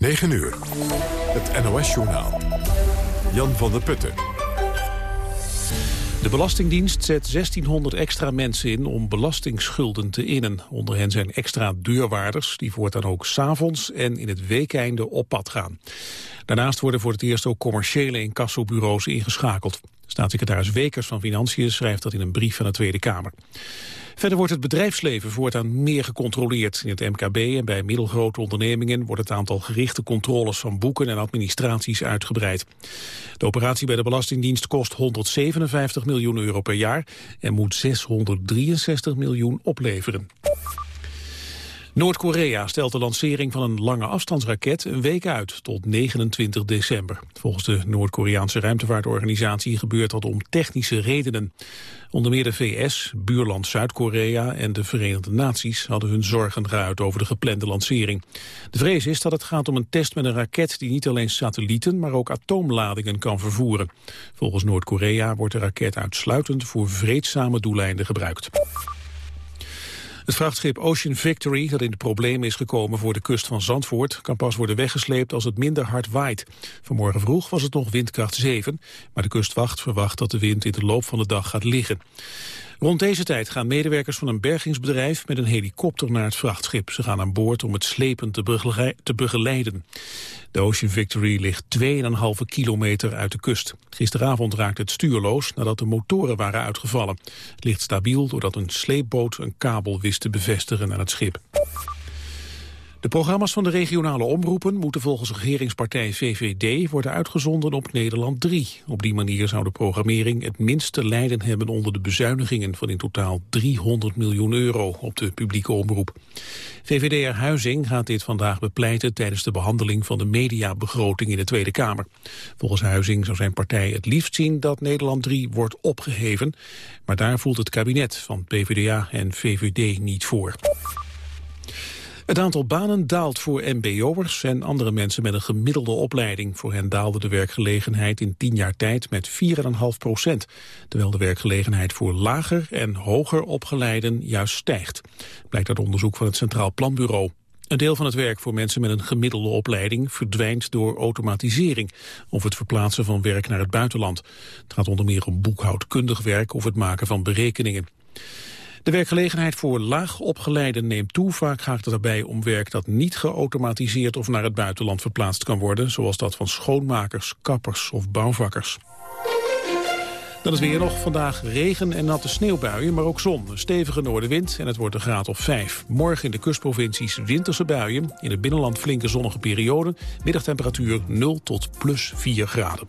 9 uur. Het NOS-journaal. Jan van der Putten. De Belastingdienst zet 1600 extra mensen in om belastingsschulden te innen. Onder hen zijn extra deurwaarders die voortaan ook s'avonds en in het weekeinde op pad gaan. Daarnaast worden voor het eerst ook commerciële incassobureaus ingeschakeld. Staatssecretaris Wekers van Financiën schrijft dat in een brief van de Tweede Kamer. Verder wordt het bedrijfsleven voortaan meer gecontroleerd. In het MKB en bij middelgrote ondernemingen wordt het aantal gerichte controles van boeken en administraties uitgebreid. De operatie bij de Belastingdienst kost 157 miljoen euro per jaar en moet 663 miljoen opleveren. Noord-Korea stelt de lancering van een lange afstandsraket een week uit, tot 29 december. Volgens de Noord-Koreaanse ruimtevaartorganisatie gebeurt dat om technische redenen. Onder meer de VS, buurland Zuid-Korea en de Verenigde Naties hadden hun zorgen geuit over de geplande lancering. De vrees is dat het gaat om een test met een raket die niet alleen satellieten, maar ook atoomladingen kan vervoeren. Volgens Noord-Korea wordt de raket uitsluitend voor vreedzame doeleinden gebruikt. Het vrachtschip Ocean Victory, dat in de problemen is gekomen voor de kust van Zandvoort, kan pas worden weggesleept als het minder hard waait. Vanmorgen vroeg was het nog windkracht 7, maar de kustwacht verwacht dat de wind in de loop van de dag gaat liggen. Rond deze tijd gaan medewerkers van een bergingsbedrijf met een helikopter naar het vrachtschip. Ze gaan aan boord om het slepen te begeleiden. De Ocean Victory ligt 2,5 kilometer uit de kust. Gisteravond raakte het stuurloos nadat de motoren waren uitgevallen. Het ligt stabiel doordat een sleepboot een kabel wist te bevestigen aan het schip. De programma's van de regionale omroepen moeten volgens regeringspartij VVD worden uitgezonden op Nederland 3. Op die manier zou de programmering het minste lijden hebben onder de bezuinigingen van in totaal 300 miljoen euro op de publieke omroep. VVD'er Huizing gaat dit vandaag bepleiten tijdens de behandeling van de mediabegroting in de Tweede Kamer. Volgens Huizing zou zijn partij het liefst zien dat Nederland 3 wordt opgeheven, maar daar voelt het kabinet van PvdA en VVD niet voor. Het aantal banen daalt voor mbo'ers en andere mensen met een gemiddelde opleiding. Voor hen daalde de werkgelegenheid in tien jaar tijd met 4,5 procent. Terwijl de werkgelegenheid voor lager en hoger opgeleiden juist stijgt. Blijkt uit onderzoek van het Centraal Planbureau. Een deel van het werk voor mensen met een gemiddelde opleiding verdwijnt door automatisering of het verplaatsen van werk naar het buitenland. Het gaat onder meer om boekhoudkundig werk of het maken van berekeningen. De werkgelegenheid voor laag opgeleiden neemt toe. Vaak gaat het daarbij om werk dat niet geautomatiseerd of naar het buitenland verplaatst kan worden, zoals dat van schoonmakers, kappers of bouwvakkers. Dan is weer nog vandaag regen en natte sneeuwbuien, maar ook zon. Een stevige noordenwind en het wordt een graad of 5. Morgen in de kustprovincies winterse buien. In het binnenland flinke zonnige perioden. Middagtemperatuur 0 tot plus 4 graden.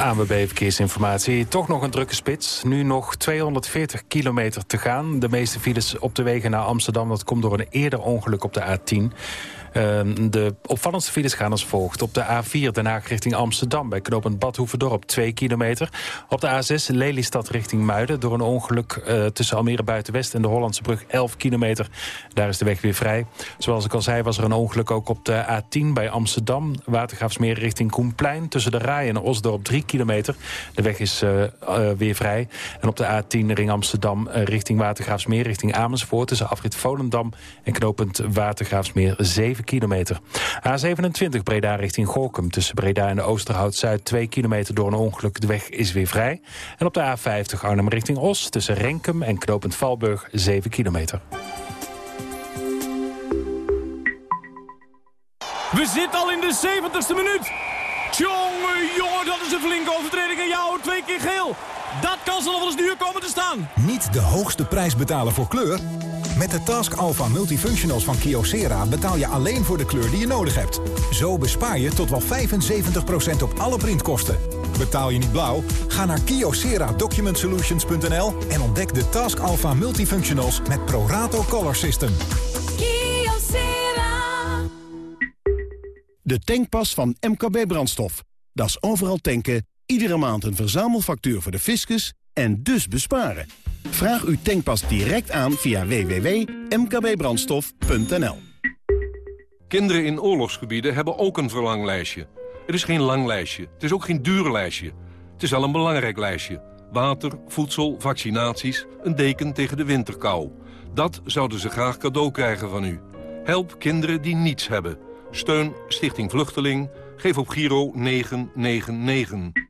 ANWB Verkeersinformatie. Toch nog een drukke spits. Nu nog 240 kilometer te gaan. De meeste files op de wegen naar Amsterdam. Dat komt door een eerder ongeluk op de A10. Ehm, de opvallendste files gaan als volgt. Op de A4 Den Haag richting Amsterdam bij knooppunt Badhoevedorp 2 kilometer. Op de A6 Lelystad richting Muiden door een ongeluk uh, tussen Almere Buitenwest en de Hollandse brug 11 kilometer. Daar is de weg weer vrij. Zoals ik al zei was er een ongeluk ook op de A10 bij Amsterdam. Watergraafsmeer richting Koenplein tussen de Rij en Osdorp 3 kilometer. De weg is uh, uh, weer vrij. En op de A10 ring Amsterdam richting Watergraafsmeer richting Amersfoort tussen afrit Volendam en knooppunt Watergraafsmeer 7 kilometer. A27 Breda richting Gorkum tussen Breda en de Oosterhout-Zuid 2 kilometer door een ongeluk. De weg is weer vrij. En op de A50 Arnhem richting Os tussen Renkum en Knopend Valburg 7 kilometer. We zitten al in de 70ste minuut. Tjonge, jongen, dat is een flinke overtreding. En jou twee keer geel. Dat kan ze nog wel eens duur komen te staan. Niet de hoogste prijs betalen voor kleur? Met de Task Alpha Multifunctionals van Kyocera betaal je alleen voor de kleur die je nodig hebt. Zo bespaar je tot wel 75% op alle printkosten. Betaal je niet blauw? Ga naar kyocera-document-solutions.nl en ontdek de Task Alpha Multifunctionals met ProRato Color System. Kyocera. De tankpas van MKB Brandstof. Dat is overal tanken, iedere maand een verzamelfactuur voor de fiscus en dus besparen. Vraag uw tankpas direct aan via www.mkbbrandstof.nl. Kinderen in oorlogsgebieden hebben ook een verlanglijstje. Het is geen lang lijstje, het is ook geen duur lijstje. Het is wel een belangrijk lijstje. Water, voedsel, vaccinaties, een deken tegen de winterkou. Dat zouden ze graag cadeau krijgen van u. Help kinderen die niets hebben. Steun Stichting Vluchteling. Geef op Giro 999.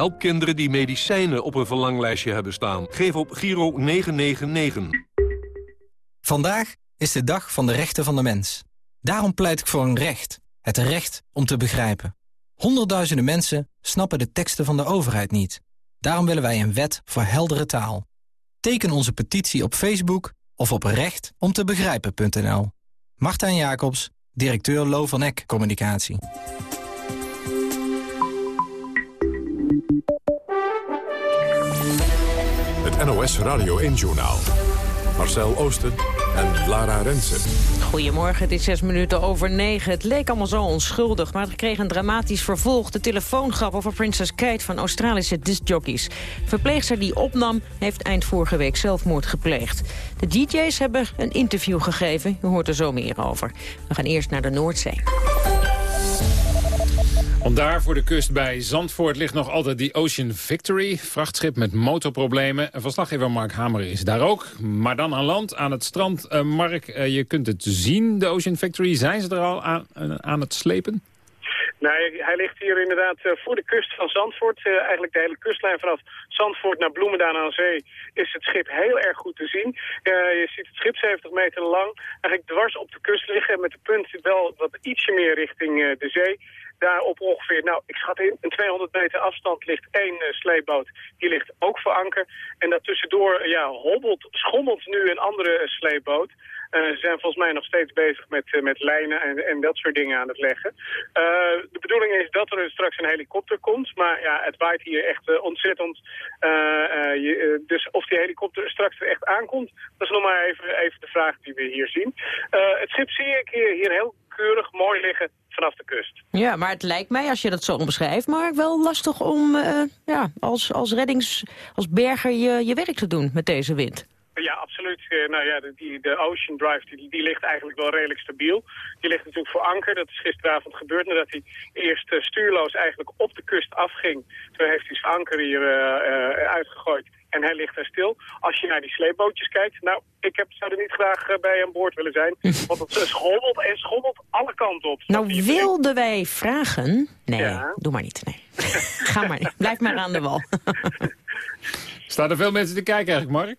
Help kinderen die medicijnen op een verlanglijstje hebben staan. Geef op Giro 999. Vandaag is de dag van de rechten van de mens. Daarom pleit ik voor een recht. Het recht om te begrijpen. Honderdduizenden mensen snappen de teksten van de overheid niet. Daarom willen wij een wet voor heldere taal. Teken onze petitie op Facebook of op rechtomtebegrijpen.nl. Martijn Jacobs, directeur Lo van Eck Communicatie. NOS Radio 1-journaal. Marcel Oosten en Lara Rensen. Goedemorgen, het is zes minuten over negen. Het leek allemaal zo onschuldig, maar het kreeg een dramatisch vervolg. De telefoongrap over Princess Kate van Australische discjockeys. Verpleegster die opnam heeft eind vorige week zelfmoord gepleegd. De DJ's hebben een interview gegeven, u hoort er zo meer over. We gaan eerst naar de Noordzee. Want daar voor de kust bij Zandvoort ligt nog altijd die Ocean Victory. Vrachtschip met motorproblemen. Verslaggever Mark Hamer is daar ook. Maar dan aan land, aan het strand. Uh, Mark, uh, je kunt het zien, de Ocean Victory. Zijn ze er al aan, uh, aan het slepen? Nee, hij ligt hier inderdaad voor de kust van Zandvoort. eigenlijk de hele kustlijn vanaf Zandvoort naar Bloemendaal aan zee is het schip heel erg goed te zien. je ziet het schip 70 meter lang eigenlijk dwars op de kust liggen... en met de punt wel wat ietsje meer richting de zee daar op ongeveer, nou, ik schat in, een 200 meter afstand ligt één uh, sleepboot. Die ligt ook voor anker. En daartussendoor, ja, hobbelt, schommelt nu een andere uh, sleepboot. Ze zijn volgens mij nog steeds bezig met, met lijnen en, en dat soort dingen aan het leggen. de bedoeling is dat er straks een helikopter komt. Maar ja, het waait hier echt ontzettend. Dus of die helikopter straks er echt aankomt, dat is nog maar even, even de vraag die we hier zien. het schip zie ik hier heel keurig mooi liggen vanaf de kust. Ja, maar het lijkt mij, als je dat zo omschrijft, maar wel lastig om uh, ja, als, als reddings, als berger je, je werk te doen met deze wind. Ja, absoluut. Uh, nou ja, de, die, de Ocean Drive die, die ligt eigenlijk wel redelijk stabiel. Die ligt natuurlijk voor anker. Dat is gisteravond gebeurd nadat hij eerst uh, stuurloos eigenlijk op de kust afging. Toen heeft hij zijn anker hier uitgegooid en hij ligt er stil. Als je naar die sleepbootjes kijkt, nou, ik heb, zou er niet graag uh, bij aan boord willen zijn. Want het schommelt en schommelt alle kanten op. Nou, wilden wij vragen... Nee, ja. doe maar niet. Nee. Ga maar, blijf maar aan de wal. Staan er veel mensen te kijken eigenlijk, Mark?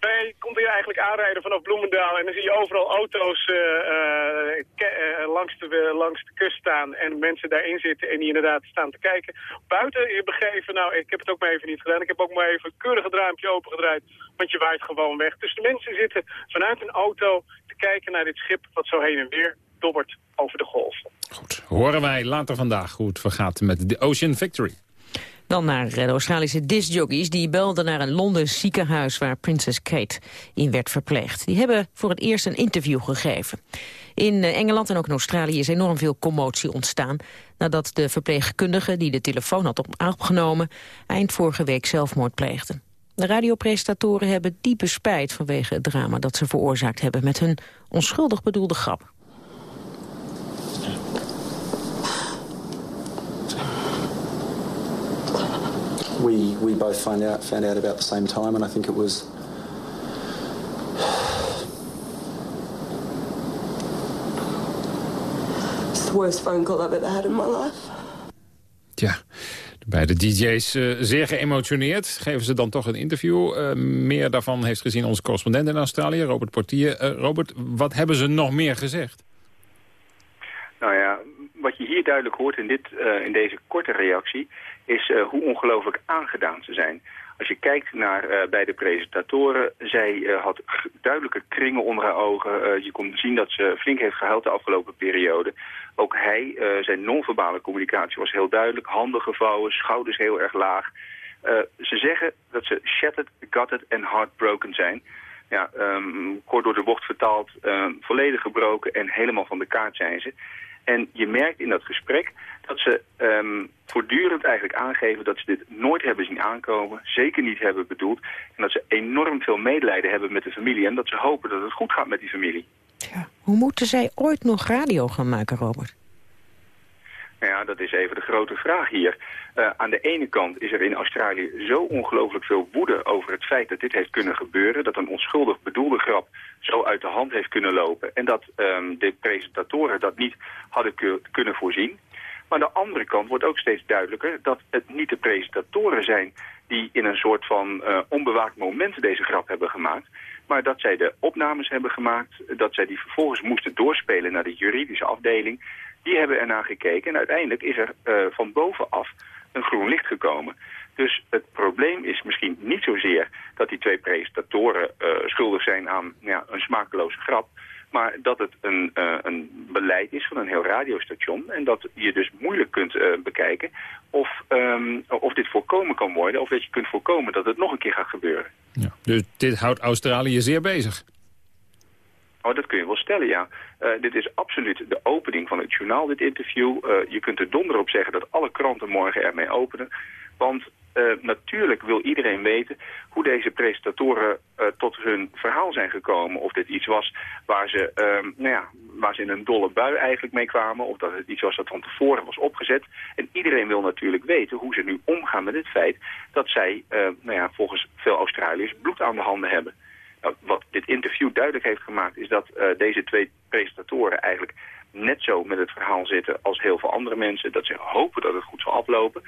Nee, je komt hier eigenlijk aanrijden vanaf Bloemendaal en dan zie je overal auto's uh, uh, langs, de, langs de kust staan en mensen daarin zitten en die inderdaad staan te kijken. Buiten je begeven, nou ik heb het ook maar even niet gedaan, ik heb ook maar even keurig het raampje opengedraaid, want je waait gewoon weg. Dus de mensen zitten vanuit een auto te kijken naar dit schip wat zo heen en weer dobbert over de golf. Goed, horen wij later vandaag hoe het vergaat met de Ocean Victory. Dan naar de Australische discjockeys. Die belden naar een Londens ziekenhuis waar prinses Kate in werd verpleegd. Die hebben voor het eerst een interview gegeven. In eh, Engeland en ook in Australië is enorm veel commotie ontstaan... nadat de verpleegkundige die de telefoon had opgenomen... eind vorige week zelfmoord pleegde. De radiopresentatoren hebben diepe spijt vanwege het drama dat ze veroorzaakt hebben... met hun onschuldig bedoelde grap. We we both found out found out about the same time, and I think it was. It's the worst phone call I've ever had in my life. Ja, de beide DJ's uh, zeer geëmotioneerd. Geven ze dan toch een interview. Uh, meer daarvan heeft gezien onze correspondent in Australië, Robert Portier. Uh, Robert, wat hebben ze nog meer gezegd? Nou ja, wat je hier duidelijk hoort in, dit, in deze korte reactie is uh, hoe ongelooflijk aangedaan ze zijn. Als je kijkt naar uh, bij de presentatoren, zij uh, had duidelijke kringen onder haar ogen. je kon zien dat ze flink heeft gehuild de afgelopen periode. Ook hij, zijn non-verbale communicatie was heel duidelijk. Handen gevouwen, schouders heel erg laag. ze zeggen dat ze shattered, gutted en heartbroken zijn. Ja, um, kort door de bocht betaald, uh, volledig gebroken en helemaal van de kaart zijn ze. En je merkt in dat gesprek dat ze um, voortdurend eigenlijk aangeven dat ze dit nooit hebben zien aankomen, zeker niet hebben bedoeld. En dat ze enorm veel medelijden hebben met de familie en dat ze hopen dat het goed gaat met die familie. Ja, hoe moeten zij ooit nog radio gaan maken, Robert? Nou ja, dat is even de grote vraag hier. Uh, aan de ene kant is er in Australië zo ongelooflijk veel woede over het feit dat dit heeft kunnen gebeuren. Dat een onschuldig bedoelde grap zo uit de hand heeft kunnen lopen. En dat um, de presentatoren dat niet hadden kunnen voorzien. Maar aan de andere kant wordt ook steeds duidelijker dat het niet de presentatoren zijn die in een soort van uh, onbewaakt moment deze grap hebben gemaakt. Maar dat zij de opnames hebben gemaakt, dat zij die vervolgens moesten doorspelen naar de juridische afdeling die hebben ernaar gekeken en uiteindelijk is er uh, van bovenaf een groen licht gekomen. Dus het probleem is misschien niet zozeer dat die twee presentatoren uh, schuldig zijn aan ja, een smakeloze grap. Maar dat het een, uh, een beleid is van een heel radiostation. En dat je dus moeilijk kunt bekijken of, um, of dit voorkomen kan worden. Of dat je kunt voorkomen dat het nog een keer gaat gebeuren. Ja, dus dit houdt Australië zeer bezig. Oh, dat kun je wel stellen, ja. Uh, dit is absoluut de opening van het journaal, dit interview. Uh, je kunt er donder op zeggen dat alle kranten morgen ermee openen. Want uh, natuurlijk wil iedereen weten hoe deze presentatoren tot hun verhaal zijn gekomen. Of dit iets was waar ze, nou ja, waar ze in een dolle bui eigenlijk mee kwamen. Of dat het iets was dat van tevoren was opgezet. En iedereen wil natuurlijk weten hoe ze nu omgaan met het feit dat zij nou ja, volgens veel Australiërs bloed aan de handen hebben. Nou, wat dit interview duidelijk heeft gemaakt is dat uh, deze twee presentatoren eigenlijk net zo met het verhaal zitten als heel veel andere mensen. Dat ze hopen dat het goed zal aflopen.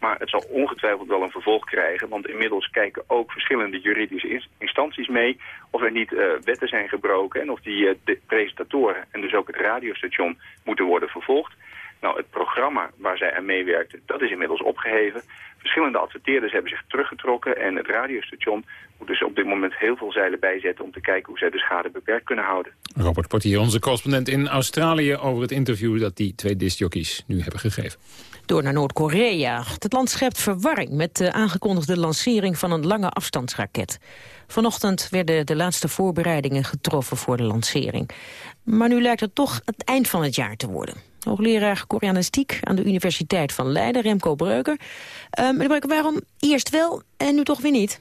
Maar het zal ongetwijfeld wel een vervolg krijgen. Want inmiddels kijken ook verschillende juridische instanties mee... of er niet uh, wetten zijn gebroken en of die presentatoren... en dus ook het radiostation moeten worden vervolgd. Nou, het programma waar zij aan meewerkten, dat is inmiddels opgeheven. Verschillende adverteerders hebben zich teruggetrokken en het radiostation moet dus op dit moment heel veel zeilen bijzetten om te kijken hoe zij de schade beperkt kunnen houden. Robert Portier, onze correspondent in Australië over het interview dat die twee discjockeys nu hebben gegeven. Door naar Noord-Korea. Het land schept verwarring met de aangekondigde lancering van een lange afstandsraket. Vanochtend werden de laatste voorbereidingen getroffen voor de lancering. Maar nu lijkt het toch het eind van het jaar te worden. Hoogleraar Koreanistiek aan de Universiteit van Leiden, Remco Breuker. Uh, meneer Breuker, waarom eerst wel en nu toch weer niet?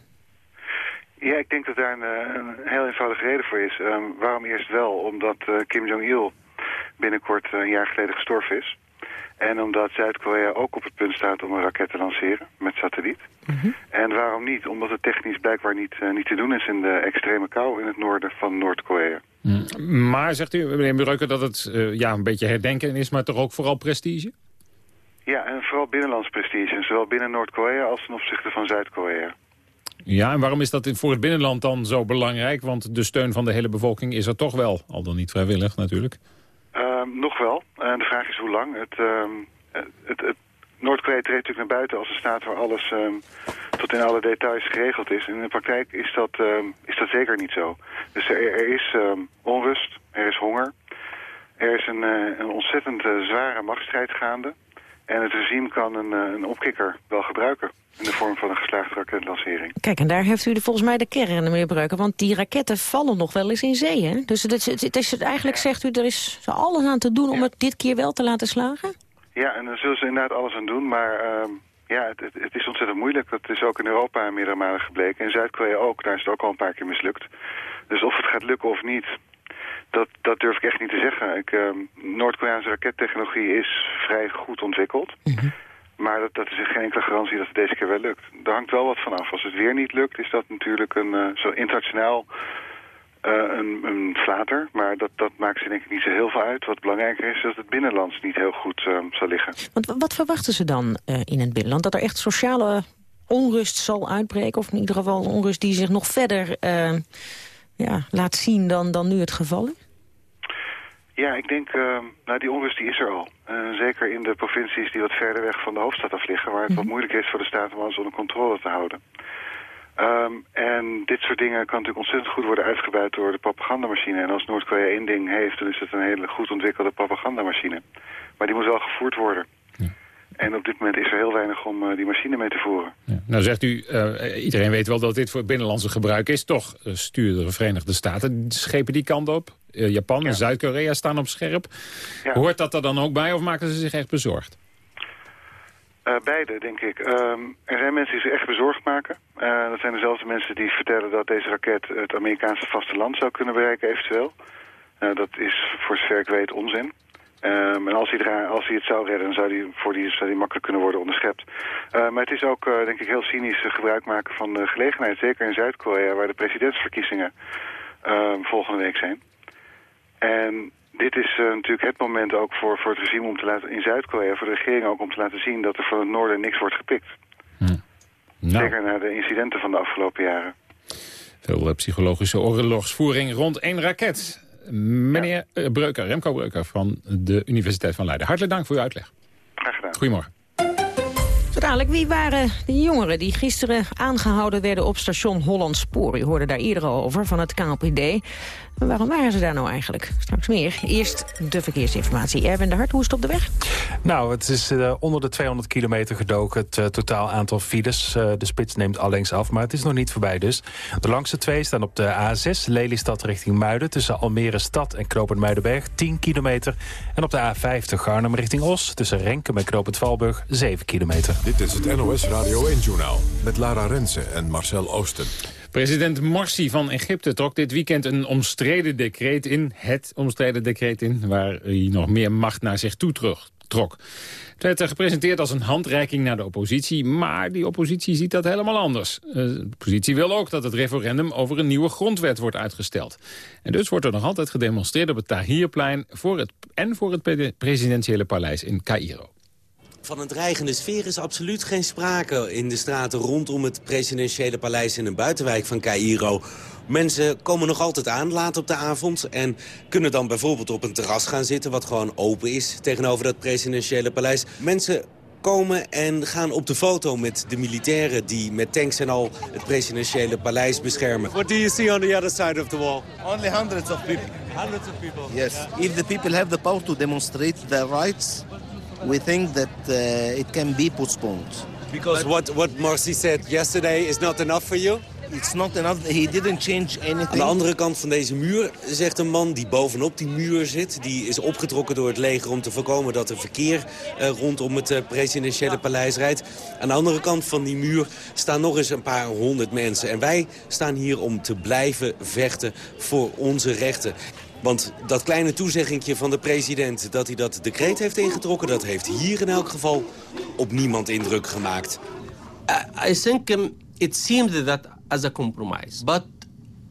Ja, ik denk dat daar een, eh, heel eenvoudige reden voor is. Um, waarom eerst wel? Omdat uh, Kim Jong-il binnenkort een jaar geleden gestorven is. En omdat Zuid-Korea ook op het punt staat om een raket te lanceren met satelliet. Mm -hmm. En waarom niet? Omdat het technisch blijkbaar niet, uh, niet te doen is in de extreme kou in het noorden van Noord-Korea. Mm. Maar zegt u, meneer Breuker, dat het uh, ja, een beetje herdenken is, maar toch ook vooral prestige? Ja, en vooral binnenlands prestige. Zowel binnen Noord-Korea als ten opzichte van Zuid-Korea. Ja, en waarom is dat voor het binnenland dan zo belangrijk? Want de steun van de hele bevolking is er toch wel, al dan niet vrijwillig natuurlijk. Uh, nog wel. De vraag is hoe lang. Het, uh, het, het Noord-Korea treedt natuurlijk naar buiten als een staat waar alles um, tot in alle details geregeld is. En in de praktijk is dat, is dat zeker niet zo. Dus er, is onrust, er is honger. Er is een, uh, een ontzettend uh, zware machtsstrijd gaande. En het regime kan een, uh, een opkikker wel gebruiken in de vorm van een geslaagde raketlancering. Kijk, en daar heeft u de, volgens mij de kern, meneer Breuken. Want die raketten vallen nog wel eens in zee, hè? Dus het het is, eigenlijk zegt u, er is alles aan te doen om het dit keer wel te laten slagen? Ja, en daar zullen ze inderdaad alles aan doen. Maar uh, ja, het, het, het, is ontzettend moeilijk. Dat is ook in Europa meerdere malen gebleken. In Zuid-Korea ook. Daar is het ook al een paar keer mislukt. Dus of het gaat lukken of niet, dat, dat durf ik echt niet te zeggen. Uh, Noord-Koreaanse rakettechnologie is vrij goed ontwikkeld. Mm -hmm. Maar dat, dat is geen enkele garantie dat het deze keer wel lukt. Daar hangt wel wat van af. Als het weer niet lukt, is dat natuurlijk een uh, zo internationaal uh, een, een flater. Maar dat, dat maakt ze denk ik niet zo heel veel uit. Wat belangrijker is, is dat het binnenlands niet heel goed uh, zal liggen. Want wat verwachten ze dan in het binnenland? Dat er echt sociale onrust zal uitbreken? Of in ieder geval onrust die zich nog verder ja, laat zien dan, dan nu het geval is? Ja, ik denk, uh, nou die onrust die is er al. Uh, zeker in de provincies die wat verder weg van de hoofdstad af liggen... waar het mm -hmm. wat moeilijker is voor de staat om alles onder controle te houden. Um, en dit soort dingen kan natuurlijk ontzettend goed worden uitgebuit door de propagandamachine. En als Noord-Korea één ding heeft, dan is het een hele goed ontwikkelde propagandamachine. Maar die moet wel gevoerd worden. En op dit moment is er heel weinig om eh, die machine mee te voeren. Ja. Nou zegt u, uh, iedereen weet wel dat dit voor binnenlandse gebruik is. Toch uh, sturen de Verenigde Staten schepen die kant op. Japan ja. en Zuid-Korea staan op scherp. Ja. Hoort dat er dan ook bij of maken ze zich echt bezorgd? beide, denk ik. Ehm, er zijn mensen die zich echt bezorgd maken. dat zijn dezelfde mensen die vertellen dat deze raket het Amerikaanse vasteland zou kunnen bereiken eventueel. dat is voor zover ik weet onzin. Um, en als hij, als hij het zou redden, dan zou hij, voor die, zou die makkelijk kunnen worden onderschept. Uh, maar het is ook, uh, denk ik, heel cynisch gebruik maken van de gelegenheid. Zeker in Zuid-Korea, waar de presidentsverkiezingen uh, volgende week zijn. En dit is eh, natuurlijk het moment ook voor, voor het regime om te laten, in Zuid-Korea, voor de regering ook om te laten zien dat er van het noorden niks wordt gepikt. Hm. Nou. Zeker na de incidenten van de afgelopen jaren. Veel psychologische oorlogsvoering rond één raket. Meneer ja. Breuker, Remco Breuker van de Universiteit van Leiden. Hartelijk dank voor uw uitleg. Graag gedaan. Goedemorgen. Dadelijk, wie waren de jongeren die gisteren aangehouden werden op station Hollandspoor? U hoorde daar eerder over van het KLPD. Maar waarom waren ze daar nou eigenlijk? Straks meer. Eerst de verkeersinformatie. Erwin de Hart, hoe is het op de weg? Nou, het is uh, onder de 200 kilometer gedoken. Het uh, totaal aantal files. Uh, de spits neemt allengs af, maar het is nog niet voorbij dus. De langste twee staan op de A6, Lelystad richting Muiden... tussen Almere Stad en Knopend Muidenberg, 10 kilometer. En op de A50 Arnhem richting Os... tussen Renkum en Knopend Valburg, 7 kilometer. Dit is het NOS Radio 1-journaal met Lara Rensen en Marcel Oosten. President Morsi van Egypte trok dit weekend een omstreden decreet in. Het omstreden decreet in, waar hij nog meer macht naar zich toe terug, trok. Het werd gepresenteerd als een handreiking naar de oppositie... maar die oppositie ziet dat helemaal anders. Eh, de oppositie wil ook dat het referendum over een nieuwe grondwet wordt uitgesteld. En dus wordt er nog altijd gedemonstreerd op het Tahrirplein... Voor het, en voor het presidentiële paleis in Cairo. Van een dreigende sfeer is absoluut geen sprake in de straten rondom het presidentiële paleis in een buitenwijk van Cairo. Mensen komen nog altijd aan laat op de avond en kunnen dan bijvoorbeeld op een terras gaan zitten wat gewoon open is tegenover dat presidentiële paleis. Mensen komen en gaan op de foto met de militairen die met tanks en al het presidentiële paleis beschermen. What do you see on the other side of the wall? Only hundreds of people. Hundreds of people. Yes. If the people have the power to demonstrate their rights, we think that uh, it can be postponed. Because but what, what Marcy said yesterday is not enough for you? It's not enough. He didn't change anything. Aan de andere kant van deze muur zegt een man die bovenop die muur zit. Die is opgetrokken door het leger om te voorkomen dat er verkeer uh, rondom het uh, presidentiële paleis rijdt. Aan de andere kant van die muur staan nog eens een paar honderd mensen. En wij staan hier om te blijven vechten voor onze rechten. Want dat kleine toezeggingje van de president dat hij dat decreet heeft ingetrokken... dat heeft hier in elk geval op niemand indruk gemaakt. I think um, it seems that as a compromise. But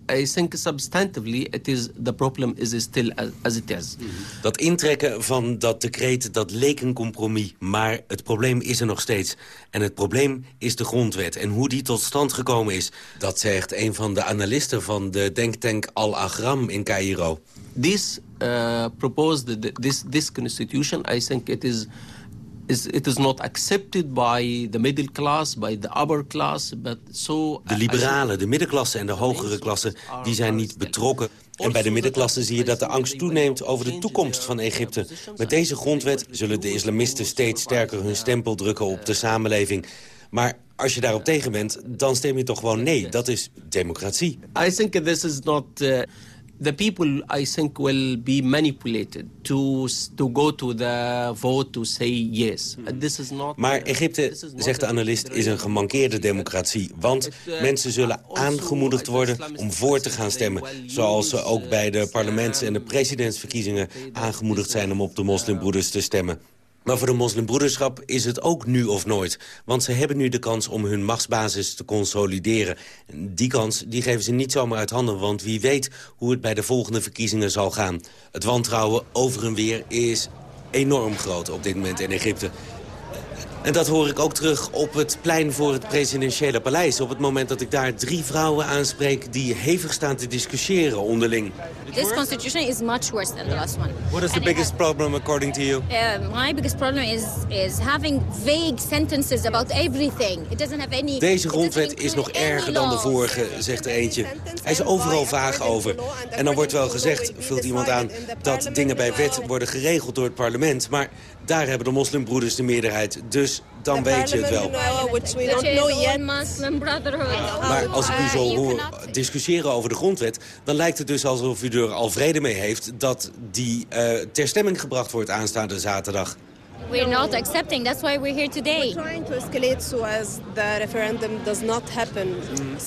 I think substantively it is, the problem is still as, as it is. Dat intrekken van dat decreet, dat leek een compromis. Maar het probleem is er nog steeds. En het probleem is de grondwet. En hoe die tot stand gekomen is, dat zegt een van de analisten van de denktank Al-Agram in Cairo. This uh, proposed, this, this constitution, I think it is is it is not accepted by the middle class, by the upper class, but so. De liberalen, de middenklasse en de hogere klasse, die zijn niet betrokken. En bij de middenklasse zie je dat de angst toeneemt over de toekomst van Egypte. Met deze grondwet zullen de islamisten steeds sterker hun stempel drukken op de samenleving. Maar als je daarop tegen bent, dan stem je toch gewoon nee. Dat is democratie. I think this is not... Uh, the people, I think, will be manipulated to, to go to the vote to say yes. Hmm. This is not, maar Egypte, zegt de analist, is een gemankeerde democratie. Want uh, mensen zullen aangemoedigd worden om voor te gaan stemmen. Zoals ze ook bij de parlements- en de presidentsverkiezingen aangemoedigd zijn om op de moslimbroeders te stemmen. Maar voor de moslimbroederschap is het ook nu of nooit. Want ze hebben nu de kans om hun machtsbasis te consolideren. Die kans die geven ze niet zomaar uit handen, want wie weet hoe het bij de volgende verkiezingen zal gaan. Het wantrouwen over en weer is enorm groot op dit moment in Egypte. En dat hoor ik ook terug op het plein voor het presidentiële paleis. Op het moment dat ik daar drie vrouwen aanspreek die hevig staan te discussiëren onderling. This constitution is much worse than the last one. What is the biggest problem according to you? Uh, my biggest problem is is having vague sentences about everything. It doesn't have any. Deze grondwet is nog erger dan de vorige, zegt er eentje. Hij is overal vaag over. En dan wordt wel gezegd, vult iemand aan, dat dingen bij wet worden geregeld door het parlement. Maar daar hebben de moslimbroeders de meerderheid. Dus dan weet je het wel. Maar als ik u zo hoor discussiëren over de grondwet... dan lijkt het dus alsof u er al vrede mee heeft... dat die uh, ter stemming gebracht wordt aanstaande zaterdag. We're not accepting. That's why we're here today. We're trying to escalate so as the referendum does not happen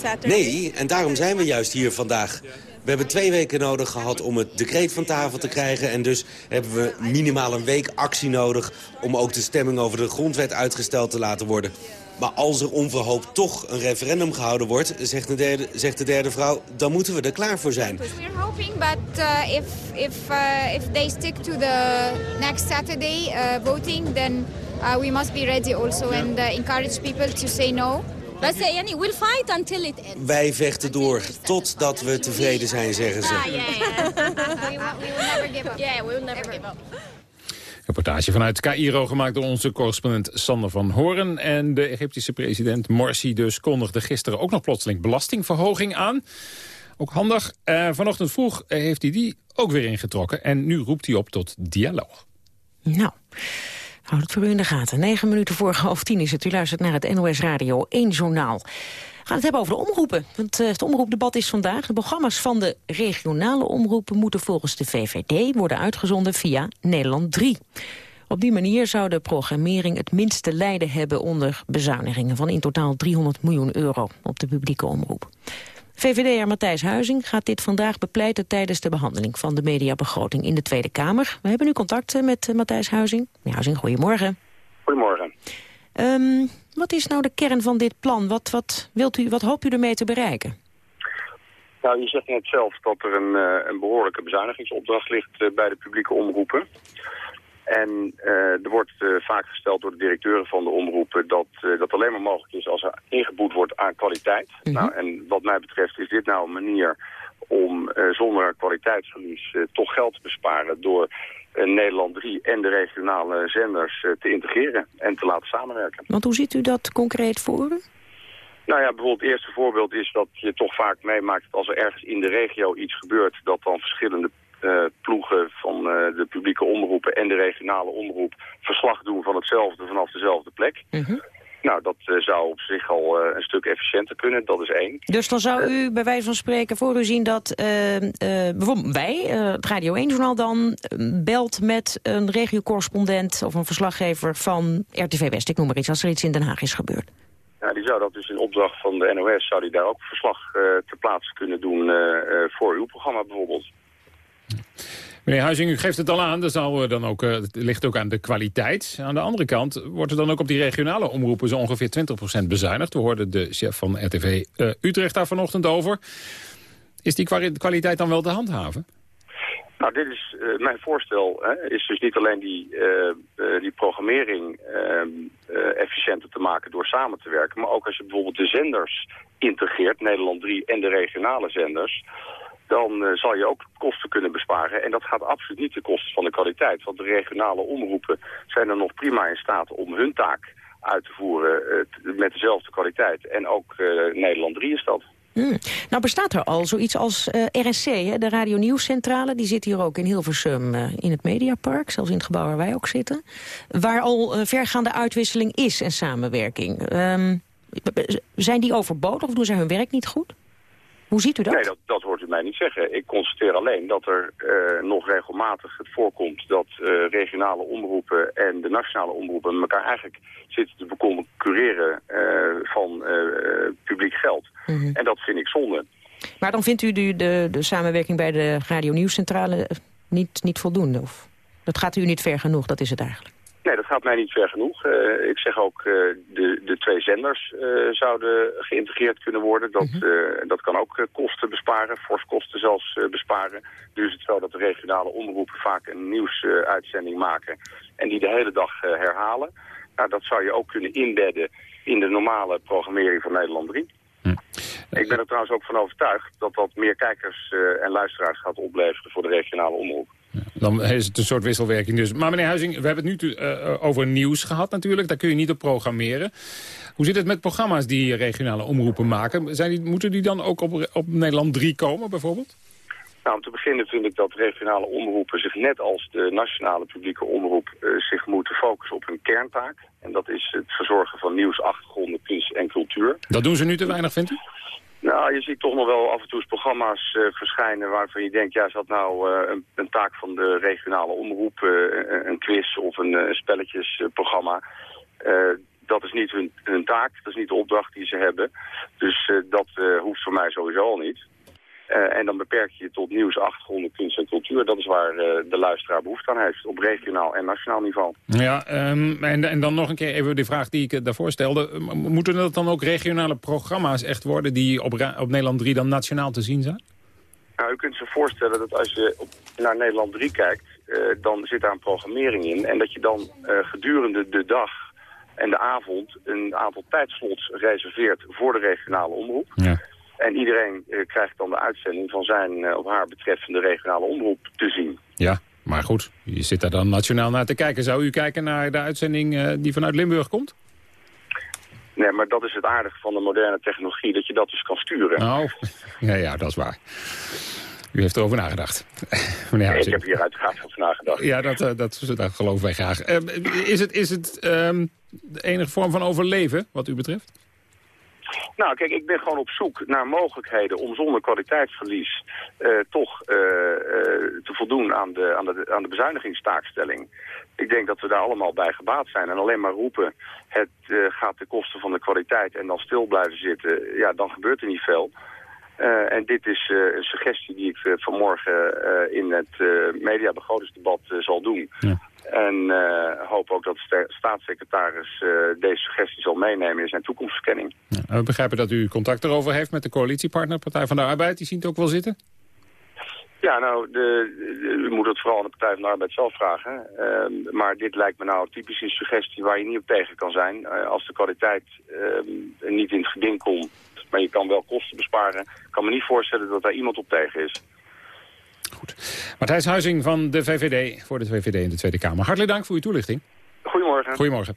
Saturday. Nee, en daarom zijn we juist hier vandaag. We hebben twee weken nodig gehad om het decreet van tafel te krijgen... en dus hebben we minimaal een week actie nodig... om ook de stemming over de grondwet uitgesteld te laten worden. Maar als er onverhoopt toch een referendum gehouden wordt, zegt de derde, zegt de derde vrouw, dan moeten we er klaar voor zijn. We're hoping, but uh, if if uh, if they stick to the next Saturday uh, voting, then uh, we must be ready also and encourage people to say no. Let's say, yani, we'll fight until it ends. Wij vechten door totdat we tevreden zijn, zeggen ze. Yeah, yeah. we, will, we will never give up. Yeah, we will never give up. Reportage vanuit Cairo gemaakt door onze correspondent Sander van Horen. En de Egyptische president Morsi dus kondigde gisteren ook nog plotseling belastingverhoging aan. Ook handig. Uh, vanochtend vroeg heeft hij die ook weer ingetrokken. En nu roept hij op tot dialoog. Nou, houd het voor u in de gaten. Negen minuten voor half tien is het. U luistert naar het NOS Radio 1 Journaal. We gaan het hebben over de omroepen. Want het omroepdebat is vandaag. De programma's van de regionale omroepen moeten volgens de VVD worden uitgezonden via Nederland 3. Op die manier zou de programmering het minste lijden hebben onder bezuinigingen van in totaal 300 miljoen euro op de publieke omroep. VVD'er Matthijs Huizing gaat dit vandaag bepleiten tijdens de behandeling van de mediabegroting in de Tweede Kamer. We hebben nu contact met Matthijs Huizing. Meneer Huizing, goedemorgen. Goedemorgen. Um, wat is nou de kern van dit plan? Wat, wat, wilt u, wat hoopt u ermee te bereiken? Nou, je zegt net zelf dat er een, uh, een behoorlijke bezuinigingsopdracht ligt bij de publieke omroepen. En uh, er wordt vaak gesteld door de directeuren van de omroepen dat dat alleen maar mogelijk is als er ingeboet wordt aan kwaliteit. Mm -hmm. Nou, en wat mij betreft is dit nou een manier om zonder kwaliteitsverlies toch geld te besparen door Nederland 3 en de regionale zenders te integreren en te laten samenwerken. Want hoe ziet u dat concreet voor u? Nou ja, bijvoorbeeld het eerste voorbeeld is dat je toch vaak meemaakt dat als er ergens in de regio iets gebeurt, dat dan verschillende ploegen van uh, de publieke omroepen en de regionale omroep verslag doen van hetzelfde vanaf dezelfde plek. -hmm. Nou, dat uh, zou op zich al uh, een stuk efficiënter kunnen, dat is één. Dus dan zou u bij wijze van spreken voor u zien dat uh, bijvoorbeeld wij, het Radio 1-journaal dan, belt met een regiocorrespondent of een verslaggever van RTV West, ik noem maar iets, als er iets in Den Haag is gebeurd. Ja, die zou dat dus in opdracht van de NOS, zou die daar ook verslag ter plaatse kunnen doen voor uw programma bijvoorbeeld. Meneer Huizing, u geeft het al aan, dat zal dan ook, het ligt ook aan de kwaliteit. Aan de andere kant wordt er dan ook op die regionale omroepen zo ongeveer 20% bezuinigd. We hoorden de chef van RTV uh, Utrecht daar vanochtend over. Is die kwaliteit dan wel te handhaven? Nou, dit is mijn voorstel. Hè, is dus niet alleen die, die programmering efficiënter te maken door samen te werken. Maar ook als je bijvoorbeeld de zenders integreert, Nederland 3 en de regionale zenders dan uh, zal je ook kosten kunnen besparen. En dat gaat absoluut niet ten koste van de kwaliteit. Want de regionale omroepen zijn er nog prima in staat om hun taak uit te voeren uh, met dezelfde kwaliteit. En ook uh, Nederland 3 is dat. Hmm. Nou bestaat er al zoiets als RNC, hè, de Radio Nieuwscentrale. Die zit hier ook in Hilversum in het Mediapark, zelfs in het gebouw waar wij ook zitten. Waar al vergaande uitwisseling is en samenwerking. Um, zijn die overbodig of doen zij hun werk niet goed? Hoe ziet u dat? Nee, dat, dat hoort u mij niet zeggen. Ik constateer alleen dat er uh, nog regelmatig het voorkomt dat uh, regionale omroepen en de nationale omroepen elkaar eigenlijk zitten te concurreren uh, van publiek geld. Mm -hmm. En dat vind ik zonde. Maar dan vindt u de, de, de samenwerking bij de Radio Nieuwscentrale niet, niet voldoende? Of dat gaat u niet ver genoeg, dat is het eigenlijk? Nee, dat gaat mij niet ver genoeg. Uh, ik zeg ook, uh, de, de twee zenders uh, zouden geïntegreerd kunnen worden. Dat, -hmm. dat kan ook kosten besparen, fors kosten zelfs besparen. Nu is het zo dat de regionale omroepen vaak een nieuwsuitzending maken en die de hele dag herhalen. Nou, dat zou je ook kunnen inbedden in de normale programmering van Nederland 3. Ik ben er trouwens ook van overtuigd dat dat meer kijkers eh, en luisteraars gaat opleveren voor de regionale omroep. Dan is het een soort wisselwerking dus. Maar meneer Huizing, we hebben het nu uh, over nieuws gehad natuurlijk. Daar kun je niet op programmeren. Hoe zit het met programma's die regionale omroepen maken? Zijn die, moeten die dan ook op, op Nederland 3 komen bijvoorbeeld? Nou, om te beginnen vind ik dat regionale omroepen zich net als de nationale publieke omroep uh, zich moeten focussen op hun kerntaak. En dat is het verzorgen van nieuws, achtergronden, kunst en cultuur. Dat doen ze nu te weinig, vindt u? Nou, je ziet toch nog wel af en toe programma's uh, verschijnen waarvan je denkt, ja, is dat nou uh, een, een, taak van de regionale omroep, uh, een quiz of een spelletjesprogramma. dat is niet hun, hun, taak, dat is niet de opdracht die ze hebben. Dus dat hoeft voor mij sowieso al niet. En dan beperk je je tot nieuws, achtergronden, kunst en cultuur. Dat is waar de luisteraar behoefte aan heeft, op regionaal en nationaal niveau. Ja, um, en, en, dan nog een keer even de vraag die ik daarvoor stelde. Moeten dat dan ook regionale programma's echt worden... die op, op Nederland 3 dan nationaal te zien zijn? Nou, u kunt zich voorstellen dat als je op, naar Nederland 3 kijkt... Uh, dan zit daar een programmering in. En dat je dan uh, gedurende de dag en de avond... een aantal tijdslots reserveert voor de regionale omroep... Ja. En iedereen uh, krijgt dan de uitzending van zijn uh, of haar betreffende regionale omroep te zien. Ja, maar goed, je zit daar dan nationaal naar te kijken. Zou u kijken naar de uitzending uh, die vanuit Limburg komt? Nee, maar dat is het aardige van de moderne technologie, dat je dat dus kan sturen. Nou, ja, ja dat is waar. U heeft erover nagedacht. Meneer nee, ik heb hier uiteraard over nagedacht. Ja, dat, uh, dat, dat geloven wij graag. is het, is het um, de enige vorm van overleven, wat u betreft? Nou, kijk, ik ben gewoon op zoek naar mogelijkheden om zonder kwaliteitsverlies uh, toch uh, uh, te voldoen aan de, aan, de, aan de bezuinigingstaakstelling. Ik denk dat we daar allemaal bij gebaat zijn. En alleen maar roepen, het gaat ten koste van de kwaliteit en dan stil blijven zitten, ja, dan gebeurt er niet veel. Uh, en dit is uh, een suggestie die ik uh, vanmorgen in het mediabegrotingsdebat zal doen. Ja. En hoop ook dat de staatssecretaris deze suggestie zal meenemen in zijn toekomstverkenning. Ja, we begrijpen dat u contact erover heeft met de coalitiepartner Partij van de Arbeid. Die ziet het ook wel zitten? Ja, nou, de, de, u moet het vooral aan de Partij van de Arbeid zelf vragen. Uh, maar dit lijkt me nou typisch een suggestie waar je niet op tegen kan zijn. Uh, als de kwaliteit uh, niet in het geding komt, maar je kan wel kosten besparen. Ik kan me niet voorstellen dat daar iemand op tegen is. Goed. Matthijs Huizing van de VVD, voor de VVD in de Tweede Kamer. Hartelijk dank voor uw toelichting. Goedemorgen. Goedemorgen.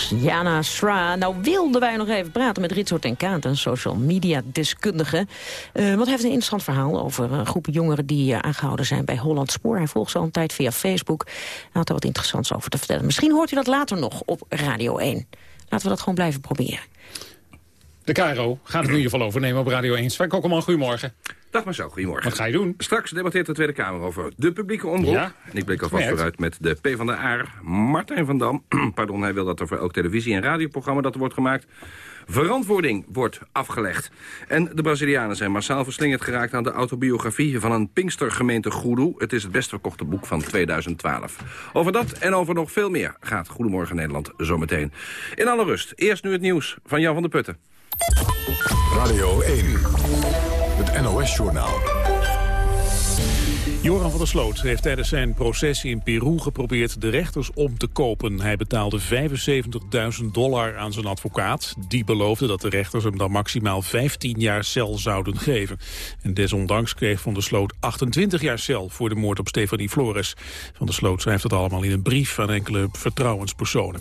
Jana Sra. Nou wilden wij nog even praten met Ritso ten Kaat, een social media deskundige. Uh, want hij heeft een interessant verhaal over uh, groepen jongeren die uh, aangehouden zijn bij Holland Spoor. Hij volgt ze al een tijd via Facebook. Hij had er wat interessants over te vertellen. Misschien hoort u dat later nog op Radio 1. Laten we dat gewoon blijven proberen. De KRO gaat het in ieder geval overnemen op Radio 1. Sven Kokkelman, goedemorgen. Dag Marcel, goedemorgen. Wat ga je doen? Straks debatteert de Tweede Kamer over de publieke omroep. Ja. En ik blik alvast vooruit met de PvdA, Martijn van Dam. Pardon, hij wil dat er voor elk televisie- en radioprogramma dat er wordt gemaakt... verantwoording wordt afgelegd. En de Brazilianen zijn massaal verslingerd geraakt aan de autobiografie... van een Pinkstergemeente Goedoe. Het is het best verkochte boek van 2012. Over dat en over nog veel meer gaat Goedemorgen Nederland zometeen. In alle rust, eerst nu het nieuws van Jan van der Putten. Radio 1, het NOS-journaal. Joran van der Sloot heeft tijdens zijn proces in Peru geprobeerd de rechters om te kopen. Hij betaalde 75.000 dollar aan zijn advocaat. Die beloofde dat de rechters hem dan maximaal 15 jaar cel zouden geven. En desondanks kreeg van der Sloot 28 jaar cel voor de moord op Stefanie Flores. Van der Sloot schrijft het allemaal in een brief aan enkele vertrouwenspersonen.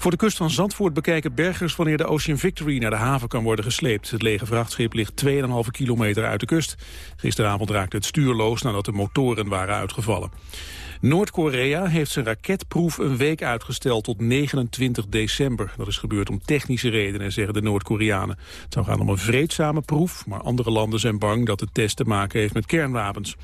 Voor de kust van Zandvoort bekijken bergers wanneer de Ocean Victory naar de haven kan worden gesleept. Het lege vrachtschip ligt 2,5 kilometer uit de kust. Gisteravond raakte het stuurloos nadat de motoren waren uitgevallen. Noord-Korea heeft zijn raketproef een week uitgesteld tot 29 december. Dat is gebeurd om technische redenen, zeggen de Noord-Koreanen. Het zou gaan om een vreedzame proef, maar andere landen zijn bang dat de test te maken heeft met kernwapens.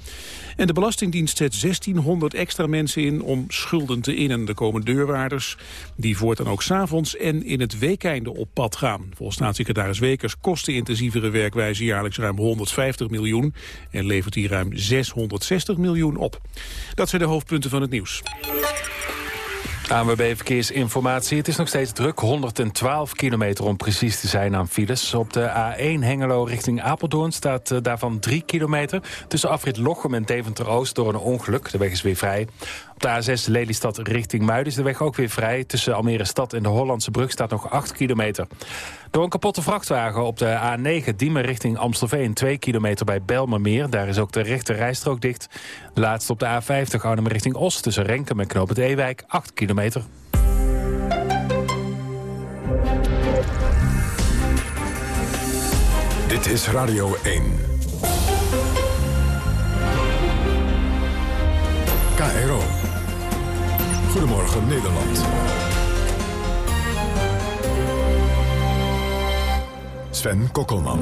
En de Belastingdienst zet 1600 extra mensen in om schulden te innen. Er komen deurwaarders die voortaan ook s'avonds en in het weekeinde op pad gaan. Volgens staatssecretaris Wekers kost de intensievere werkwijze jaarlijks ruim 150 miljoen en levert die ruim 660 miljoen op. Dat zijn de hoofdpunten van het nieuws. ANWB Verkeersinformatie. Het is nog steeds druk. 112 kilometer om precies te zijn aan files. Op de A1 Hengelo richting Apeldoorn staat uh, daarvan 3 kilometer. Tussen afrit Lochem en Deventer-Oost door een ongeluk. De weg is weer vrij. Op de A6 Lelystad richting Muiden is de weg ook weer vrij. Tussen Almere Stad en de Hollandse Brug staat nog 8 kilometer. Door een kapotte vrachtwagen op de A9 Diemen richting Amstelveen... 2 kilometer bij Belmermeer. Daar is ook de rechte rijstrook dicht. Laatst op de A50 Arnhem richting Os tussen Renkum en Knoop het Ewijk 8 kilometer. Dit is Radio 1. KRO. Goedemorgen Nederland. Sven Kokkelman.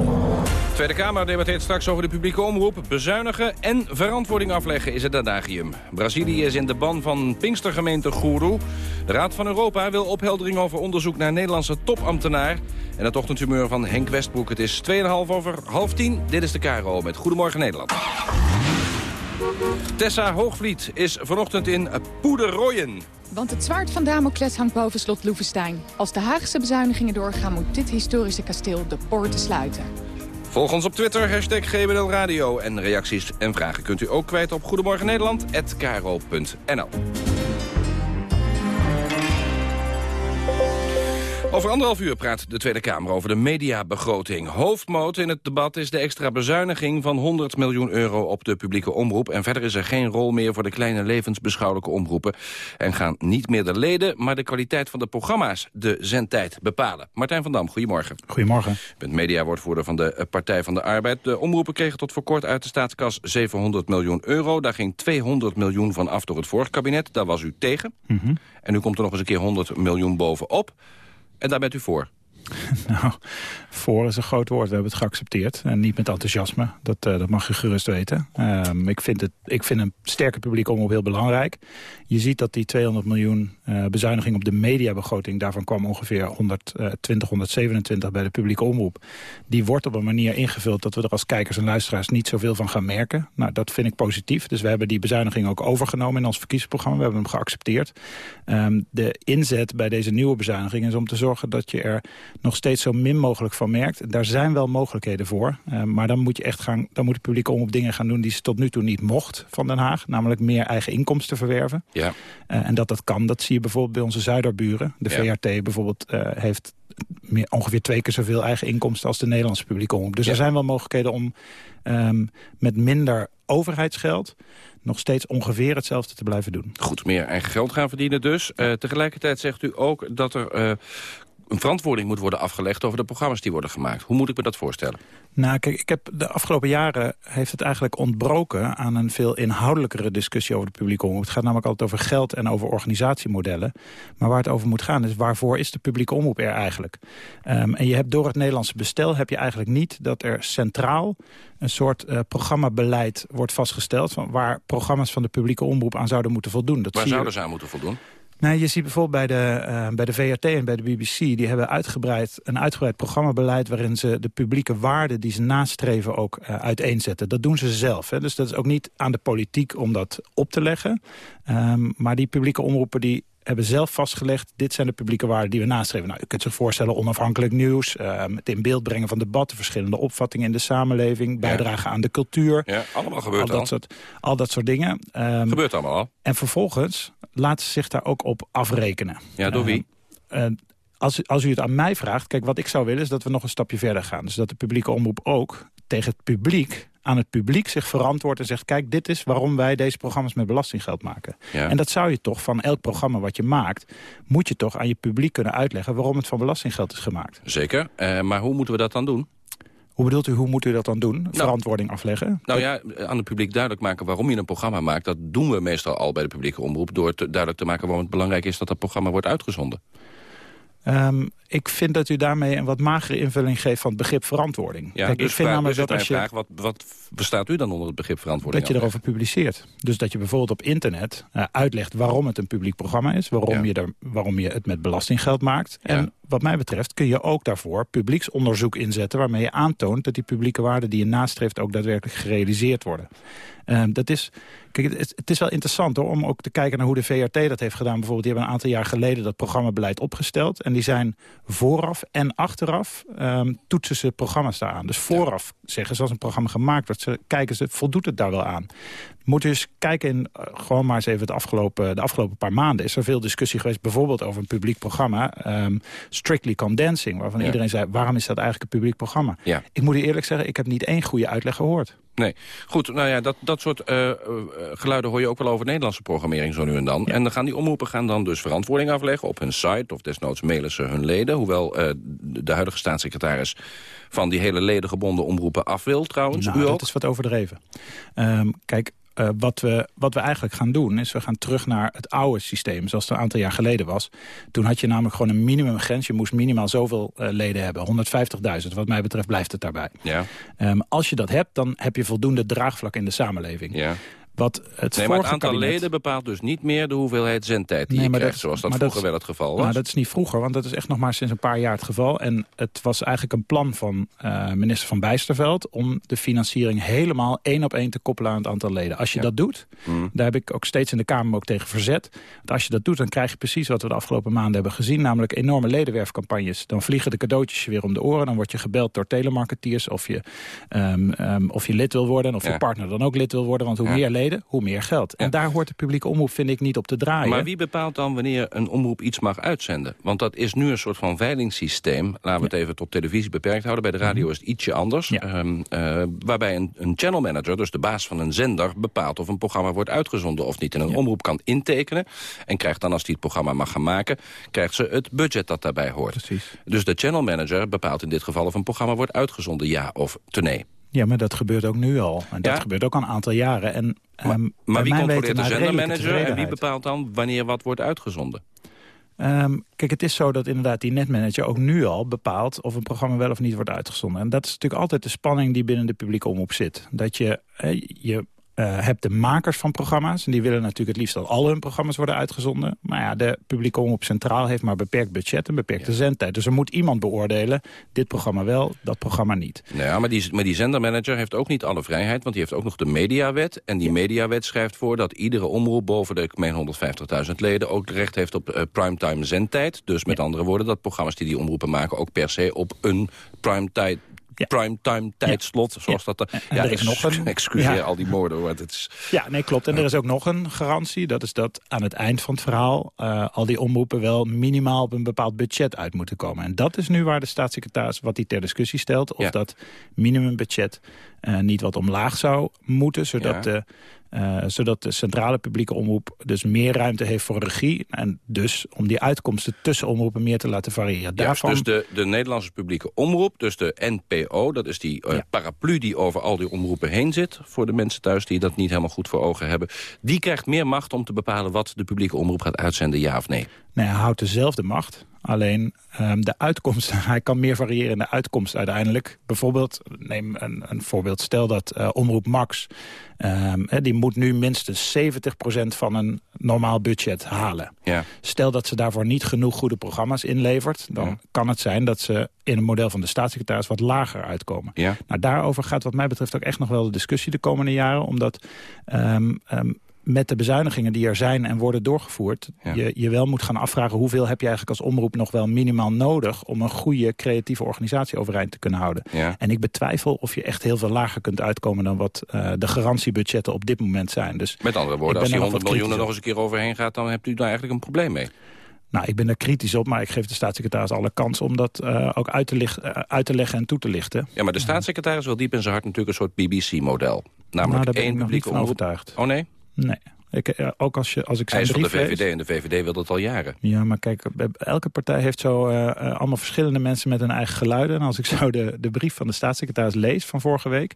Tweede Kamer debatteert straks over de publieke omroep. Bezuinigen en verantwoording afleggen is het adagium. Brazilië is in de ban van Pinkstergemeente Guru. De Raad van Europa wil opheldering over onderzoek naar Nederlandse topambtenaar. En het ochtendhumeur van Henk Westbroek. Het is 2,5 over half 10. Dit is de KRO met Goedemorgen Nederland. Tessa Hoogvliet is vanochtend in Poederoyen. Want het zwaard van Damocles hangt boven slot Loevestein. Als de Haagse bezuinigingen doorgaan moet dit historische kasteel de poorten sluiten. Volg ons op Twitter, hashtag GBL Radio. En reacties en vragen kunt u ook kwijt op goedemorgennederland.nl. Over anderhalf uur praat de Tweede Kamer over de mediabegroting. Hoofdmoot in het debat is de extra bezuiniging van 100 miljoen euro op de publieke omroep. En verder is er geen rol meer voor de kleine levensbeschouwelijke omroepen. En gaan niet meer de leden, maar de kwaliteit van de programma's de zendtijd bepalen. Martijn van Dam, goedemorgen. Goedemorgen. U bent mediawoordvoerder van de Partij van de Arbeid. De omroepen kregen tot voor kort uit de staatskas 700 miljoen euro. Daar ging 200 miljoen van af door het vorige kabinet. Daar was u tegen. Mm -hmm. En nu komt er nog eens een keer 100 miljoen bovenop. En daar bent u voor? Nou, voor is een groot woord. We hebben het geaccepteerd. En niet met enthousiasme. Dat, uh, dat mag je gerust weten. Um, ik, vind het, ik vind een sterke publiek omroep heel belangrijk. Je ziet dat die 200 miljoen uh, bezuiniging op de mediabegroting... daarvan kwam ongeveer 120, 127 bij de publieke omroep. Die wordt op een manier ingevuld dat we er als kijkers en luisteraars... niet zoveel van gaan merken. Nou, dat vind ik positief. Dus we hebben die bezuiniging ook overgenomen in ons verkiezingsprogramma. We hebben hem geaccepteerd. Um, de inzet bij deze nieuwe bezuiniging is om te zorgen dat je er nog steeds zo min mogelijk van merkt. Daar zijn wel mogelijkheden voor. Uh, maar dan moet je echt gaan, dan moet de publieke omroep dingen gaan doen die ze tot nu toe niet mocht van Den Haag. Namelijk meer eigen inkomsten verwerven. Ja. Uh, en dat dat kan, dat zie je bijvoorbeeld bij onze zuiderburen. De ja. VRT bijvoorbeeld uh, heeft meer, ongeveer twee keer zoveel eigen inkomsten als de Nederlandse publieke omroep. Dus er zijn wel mogelijkheden om ehm, met minder overheidsgeld nog steeds ongeveer hetzelfde te blijven doen. Goed, meer eigen geld gaan verdienen dus. Uh, tegelijkertijd zegt u ook dat er uh, een verantwoording moet worden afgelegd... over de programma's die worden gemaakt. Hoe moet ik me dat voorstellen? Nou, kijk, ik heb de afgelopen jaren heeft het eigenlijk ontbroken... aan een veel inhoudelijkere discussie over de publieke omroep. Het gaat namelijk altijd over geld en over organisatiemodellen. Maar waar het over moet gaan is waarvoor is de publieke omroep er eigenlijk? Um, en je hebt door het Nederlandse bestel heb je eigenlijk niet... dat er centraal een soort uh, programmabeleid wordt vastgesteld... Van waar programma's van de publieke omroep aan zouden moeten voldoen. Dat waar zouden ze aan moeten voldoen? Nou, je ziet bijvoorbeeld bij de, uh, bij de VRT en bij de BBC... die hebben uitgebreid, een uitgebreid programmabeleid... waarin ze de publieke waarden die ze nastreven ook uh, uiteenzetten. Dat doen ze zelf. Hè? Dus dat is ook niet aan de politiek om dat op te leggen. Um, maar die publieke omroepen die hebben zelf vastgelegd... dit zijn de publieke waarden die we nastreven. Nou, u kunt zich voorstellen onafhankelijk nieuws... Uh, het in beeld brengen van debatten... verschillende opvattingen in de samenleving... bijdragen aan de cultuur. Ja, allemaal gebeurt al. Dat soort, al dat soort dingen. Um, gebeurt allemaal al. En vervolgens laten ze zich daar ook op afrekenen. Ja, door wie? Uh, als, als u het aan mij vraagt, kijk, wat ik zou willen is dat we nog een stapje verder gaan. Dus dat de publieke omroep ook tegen het publiek aan het publiek zich verantwoordt en zegt... kijk, dit is waarom wij deze programma's met belastinggeld maken. Ja. En dat zou je toch van elk programma wat je maakt... moet je toch aan je publiek kunnen uitleggen... waarom het van belastinggeld is gemaakt. Zeker, uh, maar hoe moeten we dat dan doen? Hoe bedoelt u, hoe moet u dat dan doen? Verantwoording nou, afleggen? Nou ja, aan het publiek duidelijk maken waarom je een programma maakt. Dat doen we meestal al bij de publieke omroep... door te, duidelijk te maken waarom het belangrijk is dat dat programma wordt uitgezonden. Um, ik vind dat u daarmee een wat magere invulling geeft van het begrip verantwoording. Ja, Kijk, dus ik vind vraag, namelijk dus dat als je, vraag, wat, wat bestaat u dan onder het begrip verantwoording? Dat je erover publiceert. Dus dat je bijvoorbeeld op internet uh, uitlegt waarom het een publiek programma is. Waarom, ja. je, er, waarom je het met belastinggeld maakt. En wat mij betreft kun je ook daarvoor publieksonderzoek inzetten... waarmee je aantoont dat die publieke waarden die je nastreeft... ook daadwerkelijk gerealiseerd worden. Uh, dat is, kijk, het, het, is wel interessant hoor, om ook te kijken naar hoe de VRT dat heeft gedaan. Bijvoorbeeld, die hebben een aantal jaar geleden dat programmabeleid opgesteld. En die zijn vooraf en achteraf um, toetsen ze programma's daaraan. Dus vooraf zeggen ze als een programma gemaakt wordt, ze, kijken ze, voldoet het daar wel aan. Moet dus kijken, in, uh, gewoon maar eens even het afgelopen, de afgelopen paar maanden... is er veel discussie geweest, bijvoorbeeld over een publiek programma... Um, Strictly Come Dancing, waarvan ja. iedereen zei... waarom is dat eigenlijk een publiek programma? Ja. Ik moet u eerlijk zeggen, ik heb niet één goede uitleg gehoord. Nee, goed, nou ja, dat, dat soort uh, uh, geluiden hoor je ook wel over Nederlandse programmering zo nu en dan. Ja. En dan gaan die omroepen gaan dan dus verantwoording afleggen op hun site... of desnoods mailen ze hun leden, hoewel uh, de huidige staatssecretaris van die hele ledengebonden omroepen af wil trouwens. Nou, u dat is wat overdreven. Um, kijk, uh, wat, we, wat we eigenlijk gaan doen, is we gaan terug naar het oude systeem, zoals het een aantal jaar geleden was. Toen had je namelijk gewoon een minimumgrens. Je moest minimaal zoveel uh, leden hebben, 150.000. Wat mij betreft blijft het daarbij. Ja. Um, als je dat hebt, dan heb je voldoende draagvlak in de samenleving. Ja. Wat het, nee, maar het aantal kabinet... leden bepaalt dus niet meer de hoeveelheid zendtijd die nee, je krijgt, dat, zoals dat vroeger dat, wel het geval was. Nou, dat is niet vroeger, want dat is echt nog maar sinds een paar jaar het geval. En het was eigenlijk een plan van uh, minister Van Bijsterveld... om de financiering helemaal één op één te koppelen aan het aantal leden. Als je ja. dat doet, mm. daar heb ik ook steeds in de Kamer ook tegen verzet. Want als je dat doet, dan krijg je precies wat we de afgelopen maanden hebben gezien. Namelijk enorme ledenwerfcampagnes. Dan vliegen de cadeautjes je weer om de oren. Dan word je gebeld door telemarketeers of je, um, um, of je lid wil worden... en of ja. je partner dan ook lid wil worden. Want hoe ja. meer leden, hoe meer geld. En ja. daar hoort de publieke omroep, vind ik, niet op te draaien. Maar wie bepaalt dan wanneer een omroep iets mag uitzenden? Want dat is nu een soort van veilingssysteem. Laten we ja. het even tot televisie beperkt houden. Bij de radio -hmm. is het ietsje anders. Ja. Um, uh, waarbij een, een channel manager, dus de baas van een zender... bepaalt of een programma wordt uitgezonden of niet. En een omroep kan intekenen. En krijgt dan, als die het programma mag gaan maken... krijgt ze het budget dat daarbij hoort. Precies. Dus de channel manager bepaalt in dit geval... of een programma wordt uitgezonden, ja of nee. Ja, maar dat gebeurt ook nu al. En dat ja? gebeurt ook al een aantal jaren. En, maar, um, maar wie controleert de zendermanager en wie bepaalt dan wanneer wat wordt uitgezonden? Um, kijk, het is zo dat inderdaad die netmanager ook nu al bepaalt... of een programma wel of niet wordt uitgezonden. En dat is natuurlijk altijd de spanning die binnen de publieke omroep zit. Dat je, je uh, hebt de makers van programma's. En die willen natuurlijk het liefst dat al hun programma's worden uitgezonden. Maar ja, de publieke omroep centraal heeft maar beperkt budget en beperkte ja. zendtijd. Dus er moet iemand beoordelen, dit programma wel, dat programma niet. Nou ja, maar die, maar die zendermanager heeft ook niet alle vrijheid... want die heeft ook nog de mediawet. En die ja. mediawet schrijft voor dat iedere omroep boven de, ik meen 150.000 leden... ook recht heeft op uh, primetime zendtijd. Dus met ja. andere woorden, dat programma's die die omroepen maken... ook per se op een primetime primetime tijdslot, zoals dat... En ja, er is nog een- Excuseer Ja. al die moorden, hoor. Het is, Ja, nee, klopt. En er is ook nog een garantie. Dat is dat aan het eind van het verhaal... eh, al die omroepen wel minimaal op een bepaald budget uit moeten komen. En dat is nu waar de staatssecretaris wat hij ter discussie stelt. Of dat minimumbudget eh, niet wat omlaag zou moeten... zodat, Ja. de, zodat de centrale publieke omroep dus meer ruimte heeft voor regie. En dus om die uitkomsten tussen omroepen meer te laten variëren. Juist, Daarvan, dus de, de Nederlandse publieke omroep, dus de NPO... dat is die eh, paraplu die over al die omroepen heen zit... voor de mensen thuis die dat niet helemaal goed voor ogen hebben... die krijgt meer macht om te bepalen wat de publieke omroep gaat uitzenden, ja of nee. Nee, hij houdt dezelfde macht. Alleen ehm, de uitkomst, hij kan meer variëren in de uitkomst uiteindelijk. Bijvoorbeeld, neem een, een voorbeeld. Stel dat eh, Omroep Max, ehm, die moet nu minstens 70% van een normaal budget halen. Ja. Stel dat ze daarvoor niet genoeg goede programma's inlevert... dan kan het zijn dat ze in een model van de staatssecretaris wat lager uitkomen. Ja. Nou, daarover gaat wat mij betreft ook echt nog wel de discussie de komende jaren. Omdat ehm, met de bezuinigingen die er zijn en worden doorgevoerd... Je, je wel moet gaan afvragen hoeveel heb je eigenlijk als omroep nog wel minimaal nodig... om een goede creatieve organisatie overeind te kunnen houden. Ja. En ik betwijfel of je echt heel veel lager kunt uitkomen... dan wat eh, de garantiebudgetten op dit moment zijn. Dus Met andere woorden, als die er nog 100 wat miljoen er nog eens een keer overheen gaat... dan hebt u daar eigenlijk een probleem mee. Nou, ik ben er kritisch op, maar ik geef de staatssecretaris alle kans... om dat eh, ook uit te, licht- eh, uit te leggen en toe te lichten. Ja, maar de staatssecretaris wil diep in zijn hart natuurlijk een soort BBC-model. Namelijk Nou, één omroep. overtuigd. Oh nee? Nee. Ik, eh, ook als, je, als ik Hij is van de lees- VVD en de VVD wil dat al jaren. Ja, maar kijk, bij- elke partij heeft zo eh, eh, allemaal verschillende mensen met hun eigen geluiden. En als ik zo de, de brief van de staatssecretaris lees van vorige week...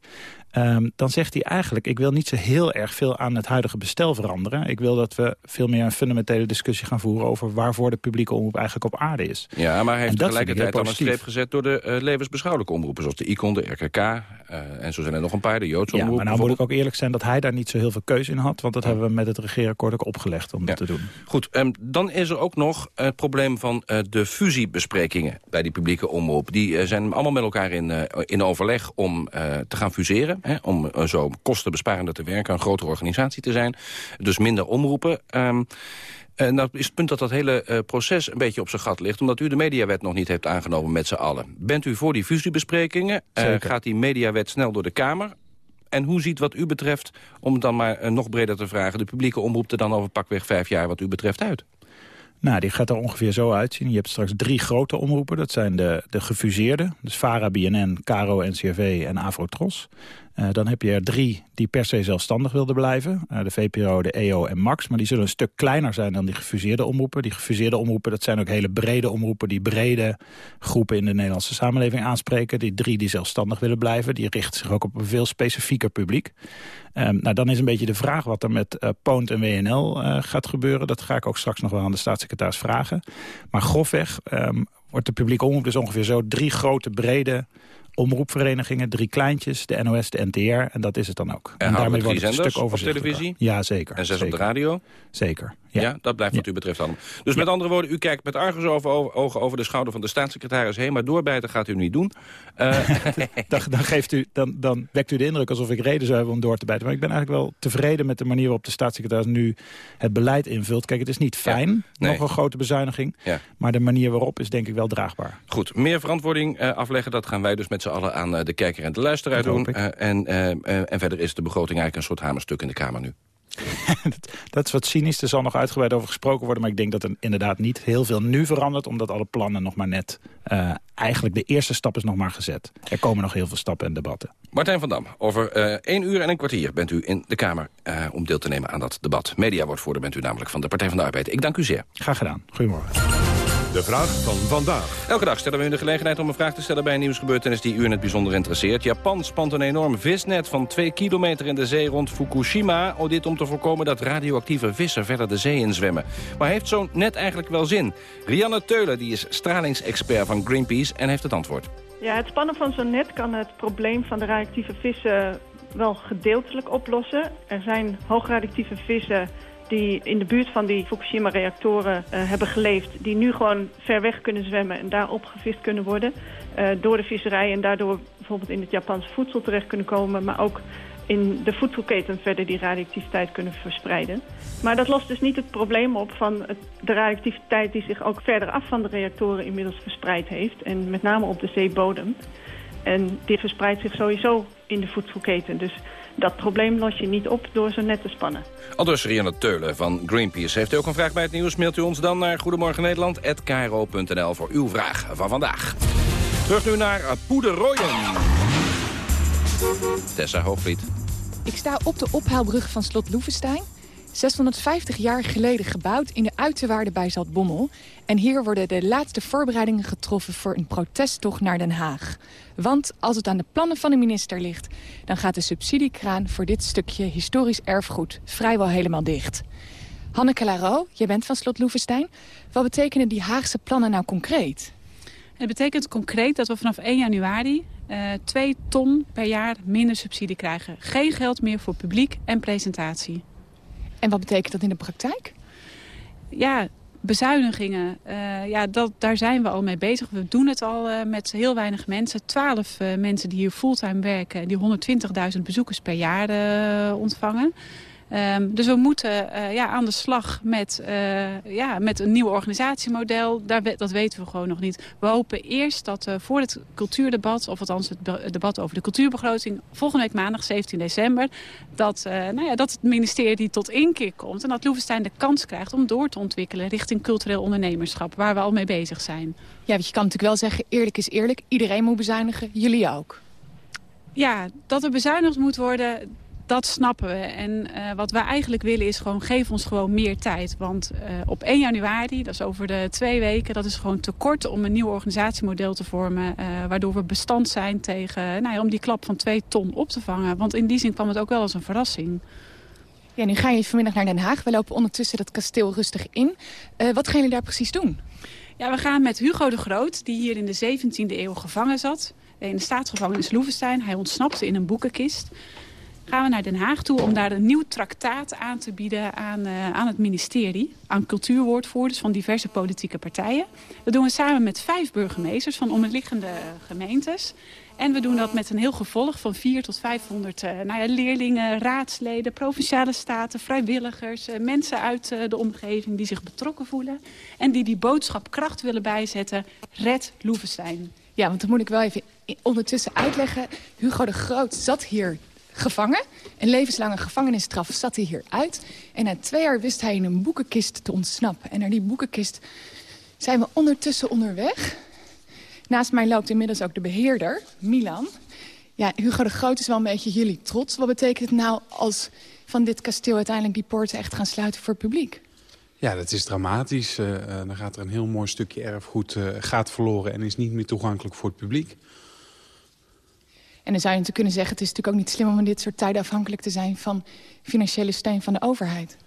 ehm, dan zegt hij eigenlijk, ik wil niet zo heel erg veel aan het huidige bestel veranderen. Ik wil dat we veel meer een fundamentele discussie gaan voeren... over waarvoor de publieke omroep eigenlijk op aarde is. Ja, maar hij heeft tegelijkertijd al een streep gezet... door de eh, levensbeschouwelijke omroepen, zoals de ICON, de RKK... eh, en zo zijn er nog een paar, de Joodse Ja, omroep maar nou moet ik ook eerlijk zijn dat hij daar niet zo heel veel keuze in had. Want dat hebben we met het regeerakkoord ook opgelegd om dat te doen. Goed, ehm, dan is er ook nog het probleem van eh, de fusiebesprekingen bij die publieke omroep. Die eh, zijn allemaal met elkaar in, eh, in overleg om te gaan fuseren. Hè, om zo kostenbesparender te werken, een grotere organisatie te zijn. Dus minder omroepen. Ehm, en dat is het punt dat dat hele proces een beetje op zijn gat ligt... omdat u de mediawet nog niet heeft aangenomen met z'n allen. Bent u voor die fusiebesprekingen? Zeker. gaat die mediawet snel door de Kamer? En hoe ziet wat u betreft, om het dan maar eh, nog breder te vragen... de publieke omroep er dan over pakweg vijf jaar wat u betreft uit? Nou, die gaat er ongeveer zo uitzien. Je hebt straks drie grote omroepen. Dat zijn de, de gefuseerde. Dus VARA, BNN, KRO, NCRV en Avrotros. Eh dan heb je er drie die per se zelfstandig wilden blijven. Eh, de VPRO, de EO en MAX. Maar die zullen een stuk kleiner zijn dan die gefuseerde omroepen. Die gefuseerde omroepen, dat zijn ook hele brede omroepen... die brede groepen in de Nederlandse samenleving aanspreken. Die drie die zelfstandig willen blijven. Die richten zich ook op een veel specifieker publiek. Ehm, nou, dan is een beetje de vraag wat er met eh, Poont en WNL gaat gebeuren. Dat ga ik ook straks nog wel aan de staatssecretaris vragen. Maar grofweg ehm, wordt de publieke omroep dus ongeveer zo drie grote brede omroepverenigingen, drie kleintjes, de NOS, de NTR en dat is het dan ook. En drie wordt het een stuk op overzichtelijker. televisie? Ja, zeker. En zes zeker. op de radio? Zeker. Ja, dat blijft wat u betreft allemaal. Dus met andere woorden, u kijkt met argusogen over, ogen over de schouder van de staatssecretaris heen... maar doorbijten gaat u niet doen. Eh, dan, dan, geeft u, dan, dan wekt u de indruk alsof ik reden zou hebben om door te bijten. Maar ik ben eigenlijk wel tevreden met de manier waarop de staatssecretaris nu het beleid invult. Kijk, het is niet fijn, nee. nog een grote bezuiniging. Maar de manier waarop is denk ik wel draagbaar. Goed, meer verantwoording eh, afleggen, dat gaan wij dus met z'n allen aan eh, de kijker en de luisteraar doen. en, en verder is de begroting eigenlijk een soort hamerstuk in de Kamer nu. Dat is wat cynisch, er zal nog uitgebreid over gesproken worden. Maar ik denk dat er inderdaad niet heel veel nu verandert. Omdat alle plannen nog maar net... eh, eigenlijk de eerste stap is nog maar gezet. Er komen nog heel veel stappen en debatten. Martijn van Dam, over eh 1 uur en een kwartier bent u in de Kamer... eh, om deel te nemen aan dat debat. Mediawoordvoerder bent u namelijk van de Partij van de Arbeid. Ik dank u zeer. Graag gedaan. Goedemorgen. De vraag van vandaag. Elke dag stellen we u de gelegenheid om een vraag te stellen bij een nieuwsgebeurtenis die u in het bijzonder interesseert. Japan spant een enorm visnet van 2 kilometer in de zee rond Fukushima. Oh, dit om te voorkomen dat radioactieve vissen verder de zee inzwemmen. Maar heeft zo'n net eigenlijk wel zin? Rianne Teulen die is stralingsexpert van Greenpeace en heeft het antwoord. Ja, het spannen van zo'n net kan het probleem van de radioactieve vissen wel gedeeltelijk oplossen. Er zijn hoogradioactieve vissen die in de buurt van die Fukushima-reactoren eh, hebben geleefd... die nu gewoon ver weg kunnen zwemmen en daar opgevist kunnen worden... eh, door de visserij en daardoor bijvoorbeeld in het Japanse voedsel terecht kunnen komen... maar ook in de voedselketen verder die radioactiviteit kunnen verspreiden. Maar dat lost dus niet het probleem op van het, de radioactiviteit... die zich ook verder af van de reactoren inmiddels verspreid heeft... en met name op de zeebodem. En dit verspreidt zich sowieso in de voedselketen. Dus dat probleem los je niet op door zo net te spannen. Aldus Rianne Teulen van Greenpeace. Heeft u ook een vraag bij het nieuws? Mailt u ons dan naar goedemorgennederland.kro.nl voor uw vraag van vandaag. Terug nu naar Poederoyen. Tessa Hoogvliet. Ik sta op de ophaalbrug van slot Loevestein. 650 jaar geleden gebouwd in de uiterwaarden bij Zaltbommel. En hier worden de laatste voorbereidingen getroffen voor een protesttocht naar Den Haag. Want als het aan de plannen van de minister ligt... dan gaat de subsidiekraan voor dit stukje historisch erfgoed vrijwel helemaal dicht. Hanneke Laro, jij bent van slot Loevestein. Wat betekenen die Haagse plannen nou concreet? Het betekent concreet dat we vanaf 1 januari uh, 2 ton per jaar minder subsidie krijgen. Geen geld meer voor publiek en presentatie. En wat betekent dat in de praktijk? Ja, bezuinigingen. Uh, ja, dat, daar zijn we al mee bezig. We doen het al uh, met heel weinig mensen. Twaalf uh, mensen die hier fulltime werken... die 120.000 bezoekers per jaar ontvangen. Um, dus we moeten uh, ja, aan de slag met, uh, ja, met een nieuw organisatiemodel. Daar, dat weten we gewoon nog niet. We hopen eerst dat uh, voor het cultuurdebat, of althans het debat over de cultuurbegroting... volgende week maandag 17 december, dat, nou ja, dat het ministerie tot inkeer komt... en dat Loevestein de kans krijgt om door te ontwikkelen richting cultureel ondernemerschap... waar we al mee bezig zijn. Ja, want je kan natuurlijk wel zeggen, eerlijk is eerlijk. Iedereen moet bezuinigen, jullie ook. Ja, dat er bezuinigd moet worden dat snappen we. En uh, wat wij eigenlijk willen is gewoon, geef ons gewoon meer tijd. Want uh, op 1 januari, dat is over de twee weken... dat is gewoon te kort om een nieuw organisatiemodel te vormen... Uh, waardoor we bestand zijn tegen, nou ja, om die klap van twee ton op te vangen. Want in die zin kwam het ook wel als een verrassing. Ja, nu ga je vanmiddag naar Den Haag. We lopen ondertussen dat kasteel rustig in. wat gaan jullie daar precies doen? Ja, we gaan met Hugo de Groot, die hier in de 17e eeuw gevangen zat... in de staatsgevangenis Loevestein. Hij ontsnapte in een boekenkist gaan we naar Den Haag toe om daar een nieuw traktaat aan te bieden aan, uh, aan het ministerie. Aan cultuurwoordvoerders van diverse politieke partijen. Dat doen we samen met vijf burgemeesters van omliggende gemeentes. En we doen dat met een heel gevolg van 4 tot 500 uh, nou ja, leerlingen, raadsleden, provinciale staten, vrijwilligers, uh, mensen uit de omgeving die zich betrokken voelen. En die die boodschap kracht willen bijzetten, red Loevestein. Ja, want dat moet ik wel even ondertussen uitleggen. Hugo de Groot zat hier gevangen. Een levenslange gevangenisstraf zat hij hier uit. En na twee jaar wist hij in een boekenkist te ontsnappen. En naar die boekenkist zijn we ondertussen onderweg. Naast mij loopt inmiddels ook de beheerder, Milan. Ja, Hugo de Groot is wel een beetje jullie trots. Wat betekent het nou als van dit kasteel uiteindelijk die poorten echt gaan sluiten voor het publiek? Ja, dat is dramatisch. Uh, dan gaat er een heel mooi stukje erfgoed uh, gaat verloren... en is niet meer toegankelijk voor het publiek. En dan zou je natuurlijk kunnen zeggen... het is natuurlijk ook niet slim om in dit soort tijden afhankelijk te zijn... van financiële steun van de overheid.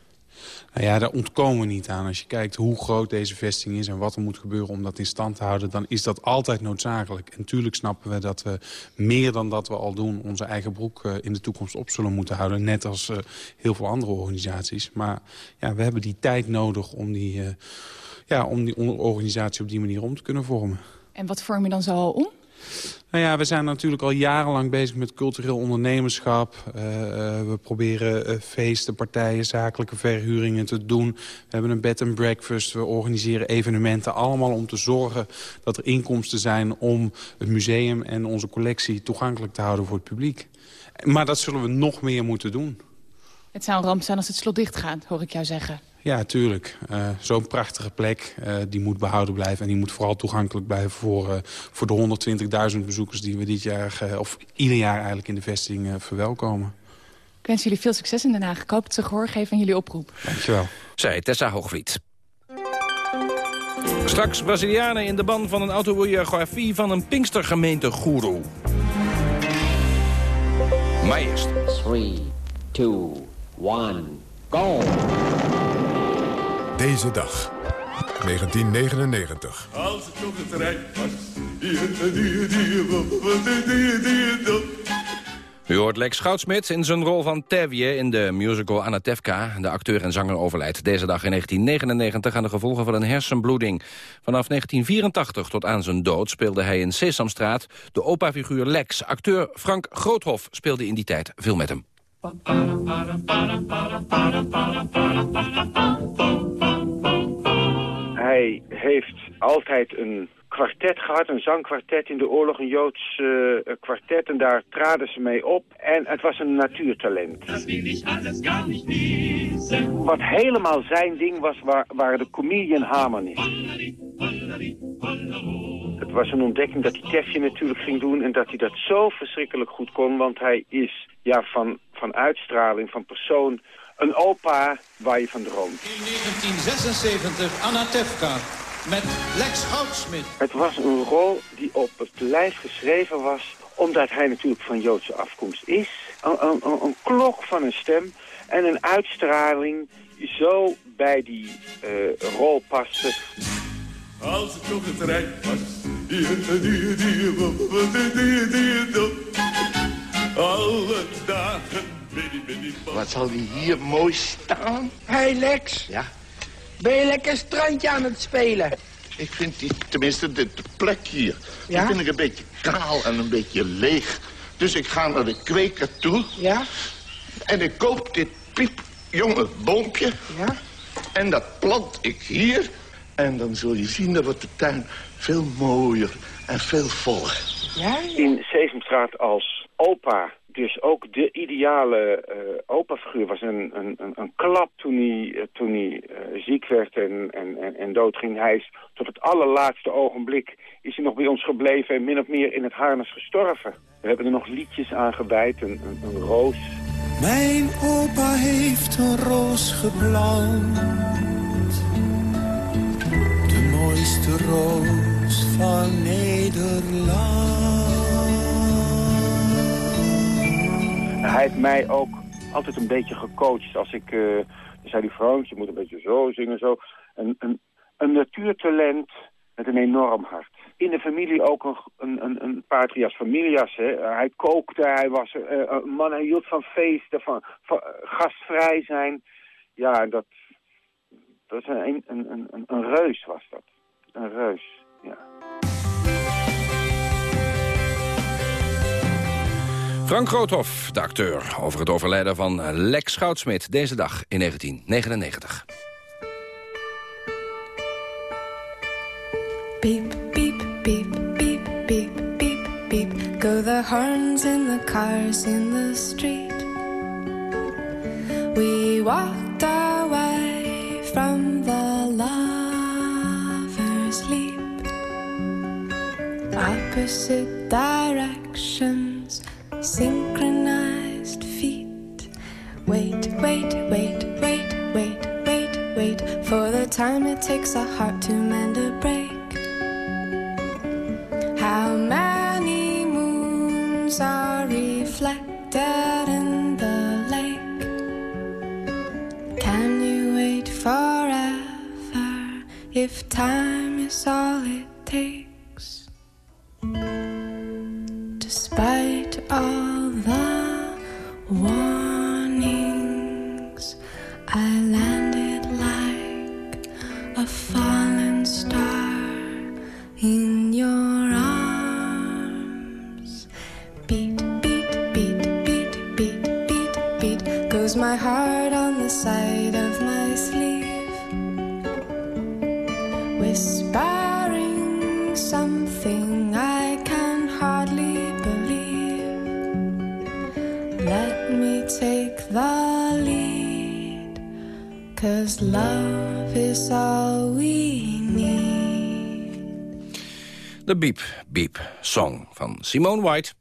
Nou ja, daar ontkomen we niet aan. Als je kijkt hoe groot deze vesting is en wat er moet gebeuren om dat in stand te houden... dan is dat altijd noodzakelijk. En tuurlijk snappen we dat we meer dan dat we al doen... onze eigen broek uh, in de toekomst op zullen moeten houden. Net als uh, heel veel andere organisaties. Maar ja, we hebben die tijd nodig om die, uh, ja, om die organisatie op die manier om te kunnen vormen. En wat vorm je dan zo al om? Nou ja, we zijn natuurlijk al jarenlang bezig met cultureel ondernemerschap. Uh, we proberen uh, feesten, partijen, zakelijke verhuringen te doen. We hebben een bed and breakfast, we organiseren evenementen. Allemaal om te zorgen dat er inkomsten zijn om het museum en onze collectie toegankelijk te houden voor het publiek. Maar dat zullen we nog meer moeten doen. Het zou een ramp zijn als het slot dicht gaat, hoor ik jou zeggen. Ja, tuurlijk. Uh, Zo'n prachtige plek, uh, die moet behouden blijven. En die moet vooral toegankelijk blijven voor, uh, voor de 120.000 bezoekers... die we dit jaar, of ieder jaar eigenlijk in de vesting verwelkomen. Ik wens jullie veel succes in Den Haag. Ik hoop gehoor geven aan jullie oproep. Dankjewel. Zij Tessa Hoogvliet. Straks Brazilianen in de ban van een autobiografie van een Pinkstergemeente-goeroe. Maar eerst. 3, 2, 1, go! Deze dag, 1999. Als het op het terrein was. U hoort Lex Schoutsmit in zijn rol van Tevje in de musical Anatevka. De acteur en zanger overlijdt deze dag in 1999 aan de gevolgen van een hersenbloeding. Vanaf 1984 tot aan zijn dood speelde hij in Sesamstraat de opa-figuur Lex. Acteur Frank Groothof speelde in die tijd veel met hem. Hij heeft altijd een kwartet gehad, een zangkwartet in de oorlog, een Joods uh, kwartet. En daar traden ze mee op. En het was een natuurtalent. Wat helemaal zijn ding was, waar, waren de comedian harmonies. Het was een ontdekking dat hij Tefje natuurlijk ging doen en dat hij dat zo verschrikkelijk goed kon. Want hij is ja, van, van uitstraling, van persoon, een opa waar je van droomt. In 1976 Anna Tefka met Lex Houtsmit. Het was een rol die op het lijf geschreven was omdat hij natuurlijk van Joodse afkomst is. Een, een, een klok van een stem en een uitstraling zo bij die uh, rol paste. Als het nog het rijk was. Alle dagen. Wat zal die hier mooi staan? Hé hey Lex. Ja? Ben je lekker strandje aan het spelen? Ik vind die, tenminste de, de plek hier, ja? die vind ik een beetje kaal en een beetje leeg. Dus ik ga naar de kweker toe. Ja? En ik koop dit piepjonge boompje. Ja? En dat plant ik hier. En dan zul je zien dat wordt de tuin veel mooier en veel voller. Ja, In Sesamstraat als opa dus ook de ideale uh, opa-figuur was een, een, een, klap toen hij, uh, toen hij uh, ziek werd en, en, en, en doodging. Hij is tot het allerlaatste ogenblik is hij nog bij ons gebleven en min of meer in het harnas gestorven. We hebben er nog liedjes aan gewijd, een, een, een roos. Mijn opa heeft een roos geplant. De mooiste roos van Nederland. Hij heeft mij ook altijd een beetje gecoacht. Als ik, uh, zei die Frans, je moet een beetje zo zingen, zo. Een, een, een natuurtalent met een enorm hart. In de familie ook een, een, een patrias familias. Hè. Hij kookte, hij was uh, een man, hij hield van feesten, van, van gastvrij zijn. Ja, dat, dat is een, een, een, een reus was dat. Een reus, ja. Frank Groothoff, de acteur, over het overlijden van Lex Schoutsmit... deze dag in 1999. Beep, beep, beep, beep, beep, beep, beep. Go the horns in the cars in the street. We walked away from the lover's leap. Opposite directions synchronized feet. Wait, wait, wait, wait, wait, wait, wait for the time it takes a heart to mend a break. How many moons are reflected in the lake? Can you wait forever if time is all it takes? Despite all the warnings, I landed like a fallen star in your arms. Beat, beat, beat, beat, beat, beat, beat, goes my heart on the side of love is all we need. De Beep Beep Song van Simone White.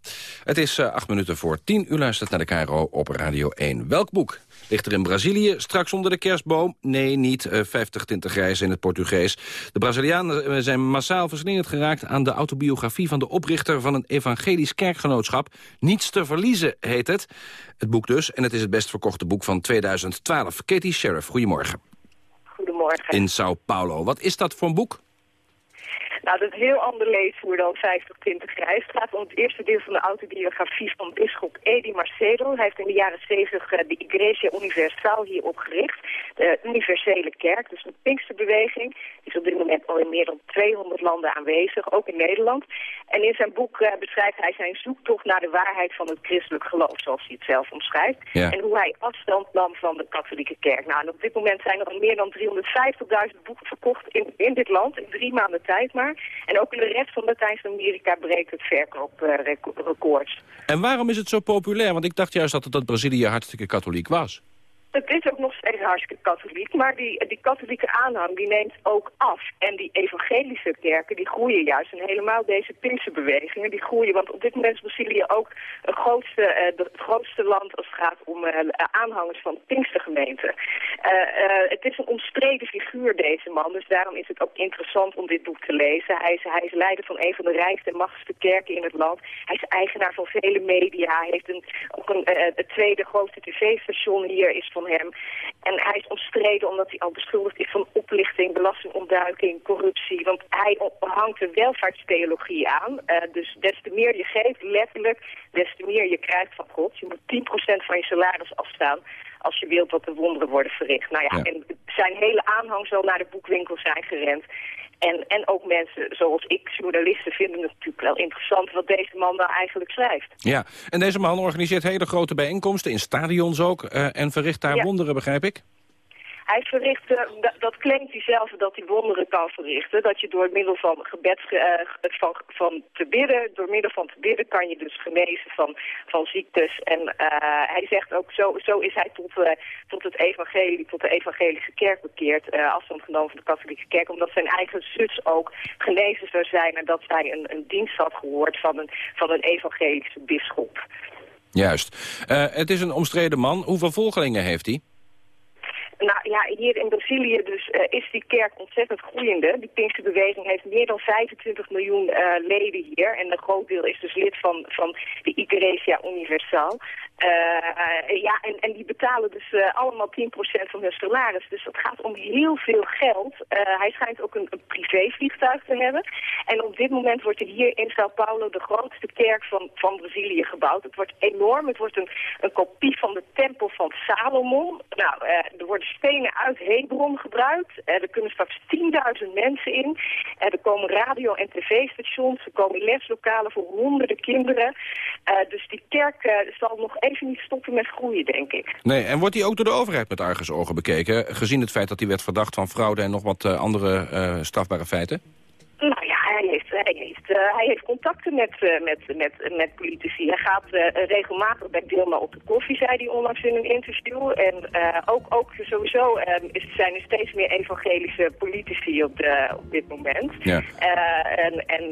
Het is uh, acht minuten voor tien. U luistert naar de KRO op Radio 1. Welk boek ligt er in Brazilië straks onder de kerstboom? Nee, niet. Uh, 50 tinten grijs in het Portugees. De Brazilianen zijn massaal verslingerd geraakt... aan de autobiografie van de oprichter van een evangelisch kerkgenootschap. Niets te verliezen heet het. Het boek dus. En het is het best verkochte boek van 2012. Katie Sheriff, goedemorgen. Goedemorgen. In Sao Paulo. Wat is dat voor een boek? Nou, dat is een heel ander leesvoer dan 50 Tinten Grijs. Het gaat om het eerste deel van de autobiografie van bisschop Edi Marcelo. Hij heeft in de jaren 70 de Iglesia Universal hier opgericht. De universele kerk, dus een Pinksterbeweging. Die is op dit moment al in meer dan 200 landen aanwezig, ook in Nederland. En in zijn boek uh, beschrijft hij zijn zoektocht naar de waarheid van het christelijk geloof, zoals hij het zelf omschrijft. Ja. En hoe hij afstand nam van de katholieke kerk. Nou, en op dit moment zijn er al meer dan 350.000 boeken verkocht in, in dit land, in drie maanden tijd maar. En ook in de rest van Latijns-Amerika breekt het verkooprecords. En waarom is het zo populair? Want ik dacht juist dat, het dat Brazilië hartstikke katholiek was. Het is ook nog steeds hartstikke katholiek, maar die, die katholieke aanhang die neemt ook af. En die evangelische kerken die groeien juist. En helemaal deze Pinkse-bewegingen die groeien. Want op dit moment is Brazilië ook het grootste, uh, het grootste land als het gaat om uh, aanhangers van de Pinkstergemeente. Uh, het is een omstreden figuur, deze man. Dus daarom is het ook interessant om dit boek te lezen. Hij is, hij is leider van een van de rijkste en machtigste kerken in het land. Hij is eigenaar van vele media. Hij heeft een, ook een, het tweede grootste tv-station hier is hem. En hij is omstreden omdat hij al beschuldigd is van oplichting, belastingontduiking, corruptie. Want hij hangt de welvaartstheologie aan. Uh, dus des te meer je geeft, letterlijk, des te meer je krijgt van God. Je moet 10% van je salaris afstaan als je wilt dat de wonderen worden verricht. Nou ja, ja. en zijn hele aanhang zal naar de boekwinkel zijn gerend. En, en ook mensen zoals ik, journalisten, vinden het natuurlijk wel interessant wat deze man nou eigenlijk schrijft. Ja, en deze man organiseert hele grote bijeenkomsten in stadions ook uh, en verricht daar ja. wonderen, begrijp ik? Hij verricht, uh, dat claimt hij zelf dat hij wonderen kan verrichten. Dat je door middel van gebed uh, van, van te bidden, door middel van te bidden kan je dus genezen van, van ziektes. En uh, hij zegt ook, zo, zo is hij tot, tot, het evangelie, tot de evangelische kerk bekeerd. afstand genomen van de katholieke kerk. Omdat zijn eigen zus ook genezen zou zijn. En dat zij een, een dienst had gehoord van een, van een evangelische bisschop. Juist. het is een omstreden man. Hoeveel volgelingen heeft hij? Nou ja, hier in Brazilië dus uh, is die kerk ontzettend groeiende. Die Pinkse beweging heeft meer dan 25 miljoen uh, leden hier. En een groot deel is dus lid van, van de Igreja Universal. Uh, ja, en, en die betalen dus allemaal 10% van hun salaris. Dus dat gaat om heel veel geld. Hij schijnt ook een, een privévliegtuig te hebben. En op dit moment wordt er hier in Sao Paulo de grootste kerk van, van Brazilië gebouwd. Het wordt enorm. Het wordt een, een kopie van de tempel van Salomon. Nou, er worden stenen uit Hebron gebruikt. er kunnen straks 10.000 mensen in. er komen radio- en tv-stations. Er komen leslokalen voor honderden kinderen. dus die kerk zal nog even niet stoppen met groeien, denk ik. Nee, en wordt hij ook door de overheid met argusogen bekeken... gezien het feit dat hij werd verdacht van fraude en nog wat andere strafbare feiten? Nou ja, hij heeft, hij heeft, uh, hij heeft contacten met, uh, met, met, met politici. Hij gaat uh, regelmatig bij Dilma op de koffie, zei hij onlangs in een interview. En ook, ook sowieso is, zijn er steeds meer evangelische politici op, de, op dit moment. Ja. en en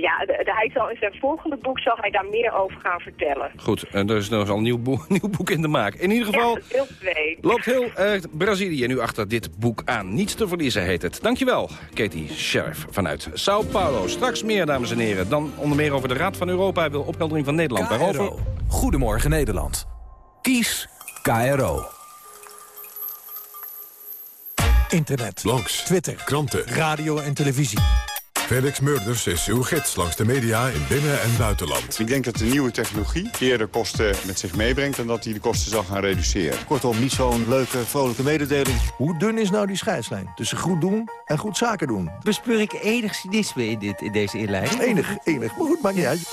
ja, de, de, hij zal in zijn volgende boek zal hij daar meer over gaan vertellen. Goed, en er is nog al een nieuw, boek, nieuw boek in de maak. In ieder geval ja, twee. loopt heel Brazilië nu achter dit boek aan. Niets te verliezen heet het. Dankjewel, Katie Sheriff vanuit Sao Paulo. Straks meer, dames en heren. Dan onder meer over de Raad van Europa. Hij wil opheldering van Nederland. KRO. Waarover? Goedemorgen Nederland. Kies KRO. Internet, blogs, Twitter, kranten, radio en televisie. Felix Murders is uw gids langs de media in binnen- en buitenland. Ik denk dat de nieuwe technologie eerder kosten met zich meebrengt... dan dat hij de kosten zal gaan reduceren. Kortom, niet zo'n leuke, vrolijke mededeling. Hoe dun is nou die scheidslijn tussen goed doen en goed zaken doen? Bespeur ik enig cynisme in, dit, in deze inleiding? Enig, enig. Maar goed, maakt niet uit.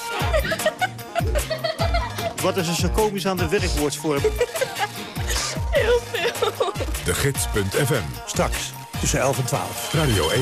Wat is er zo komisch aan de werkwoordsvorm? Heel veel. De Gids.fm. Straks, tussen 11 en 12. Radio 1.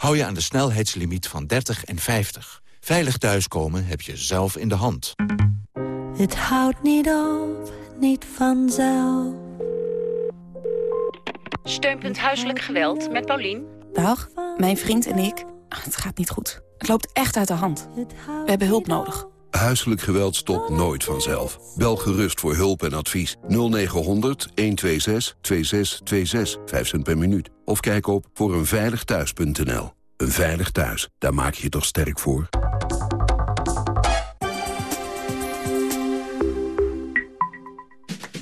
Hou je aan de snelheidslimiet van 30 en 50. Veilig thuiskomen heb je zelf in de hand. Het houdt niet op, niet vanzelf. Steunpunt Huiselijk Geweld met Paulien. Dag, mijn vriend en ik. Het gaat niet goed. Het loopt echt uit de hand. We hebben hulp nodig. Huiselijk geweld stopt nooit vanzelf. Bel gerust voor hulp en advies 0900 126 2626, 5 cent per minuut. Of kijk op voor eenveiligthuis.nl. Een veilig thuis, daar maak je je toch sterk voor?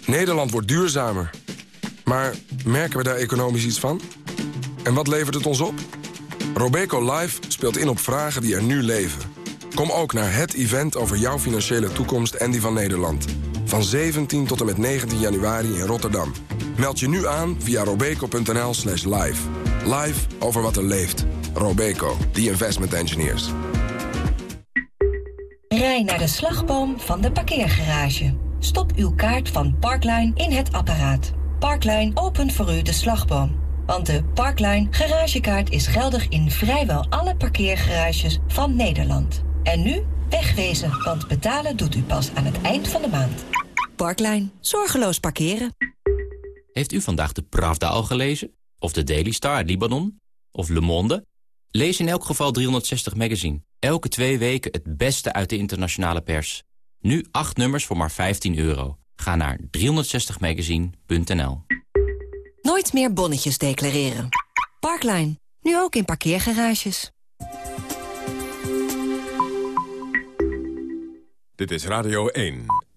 Nederland wordt duurzamer. Maar merken we daar economisch iets van? En wat levert het ons op? Robeco Live speelt in op vragen die er nu leven. Kom ook naar het event over jouw financiële toekomst en die van Nederland. Van 17 tot en met 19 januari in Rotterdam. Meld je nu aan via robeco.nl slash live. Live over wat er leeft. Robeco, the investment engineers. Rij naar de slagboom van de parkeergarage. Stop uw kaart van Parkline in het apparaat. Parkline opent voor u de slagboom. Want de Parkline garagekaart is geldig in vrijwel alle parkeergarages van Nederland. En nu wegwezen, want betalen doet u pas aan het eind van de maand. Parkline. Zorgeloos parkeren. Heeft u vandaag de Pravda al gelezen? Of de Daily Star uit Libanon? Of Le Monde? Lees in elk geval 360 Magazine. Elke twee weken het beste uit de internationale pers. Nu acht nummers voor maar 15 euro. Ga naar 360magazine.nl Nooit meer bonnetjes declareren. Parkline. Nu ook in parkeergarages. Dit is Radio 1.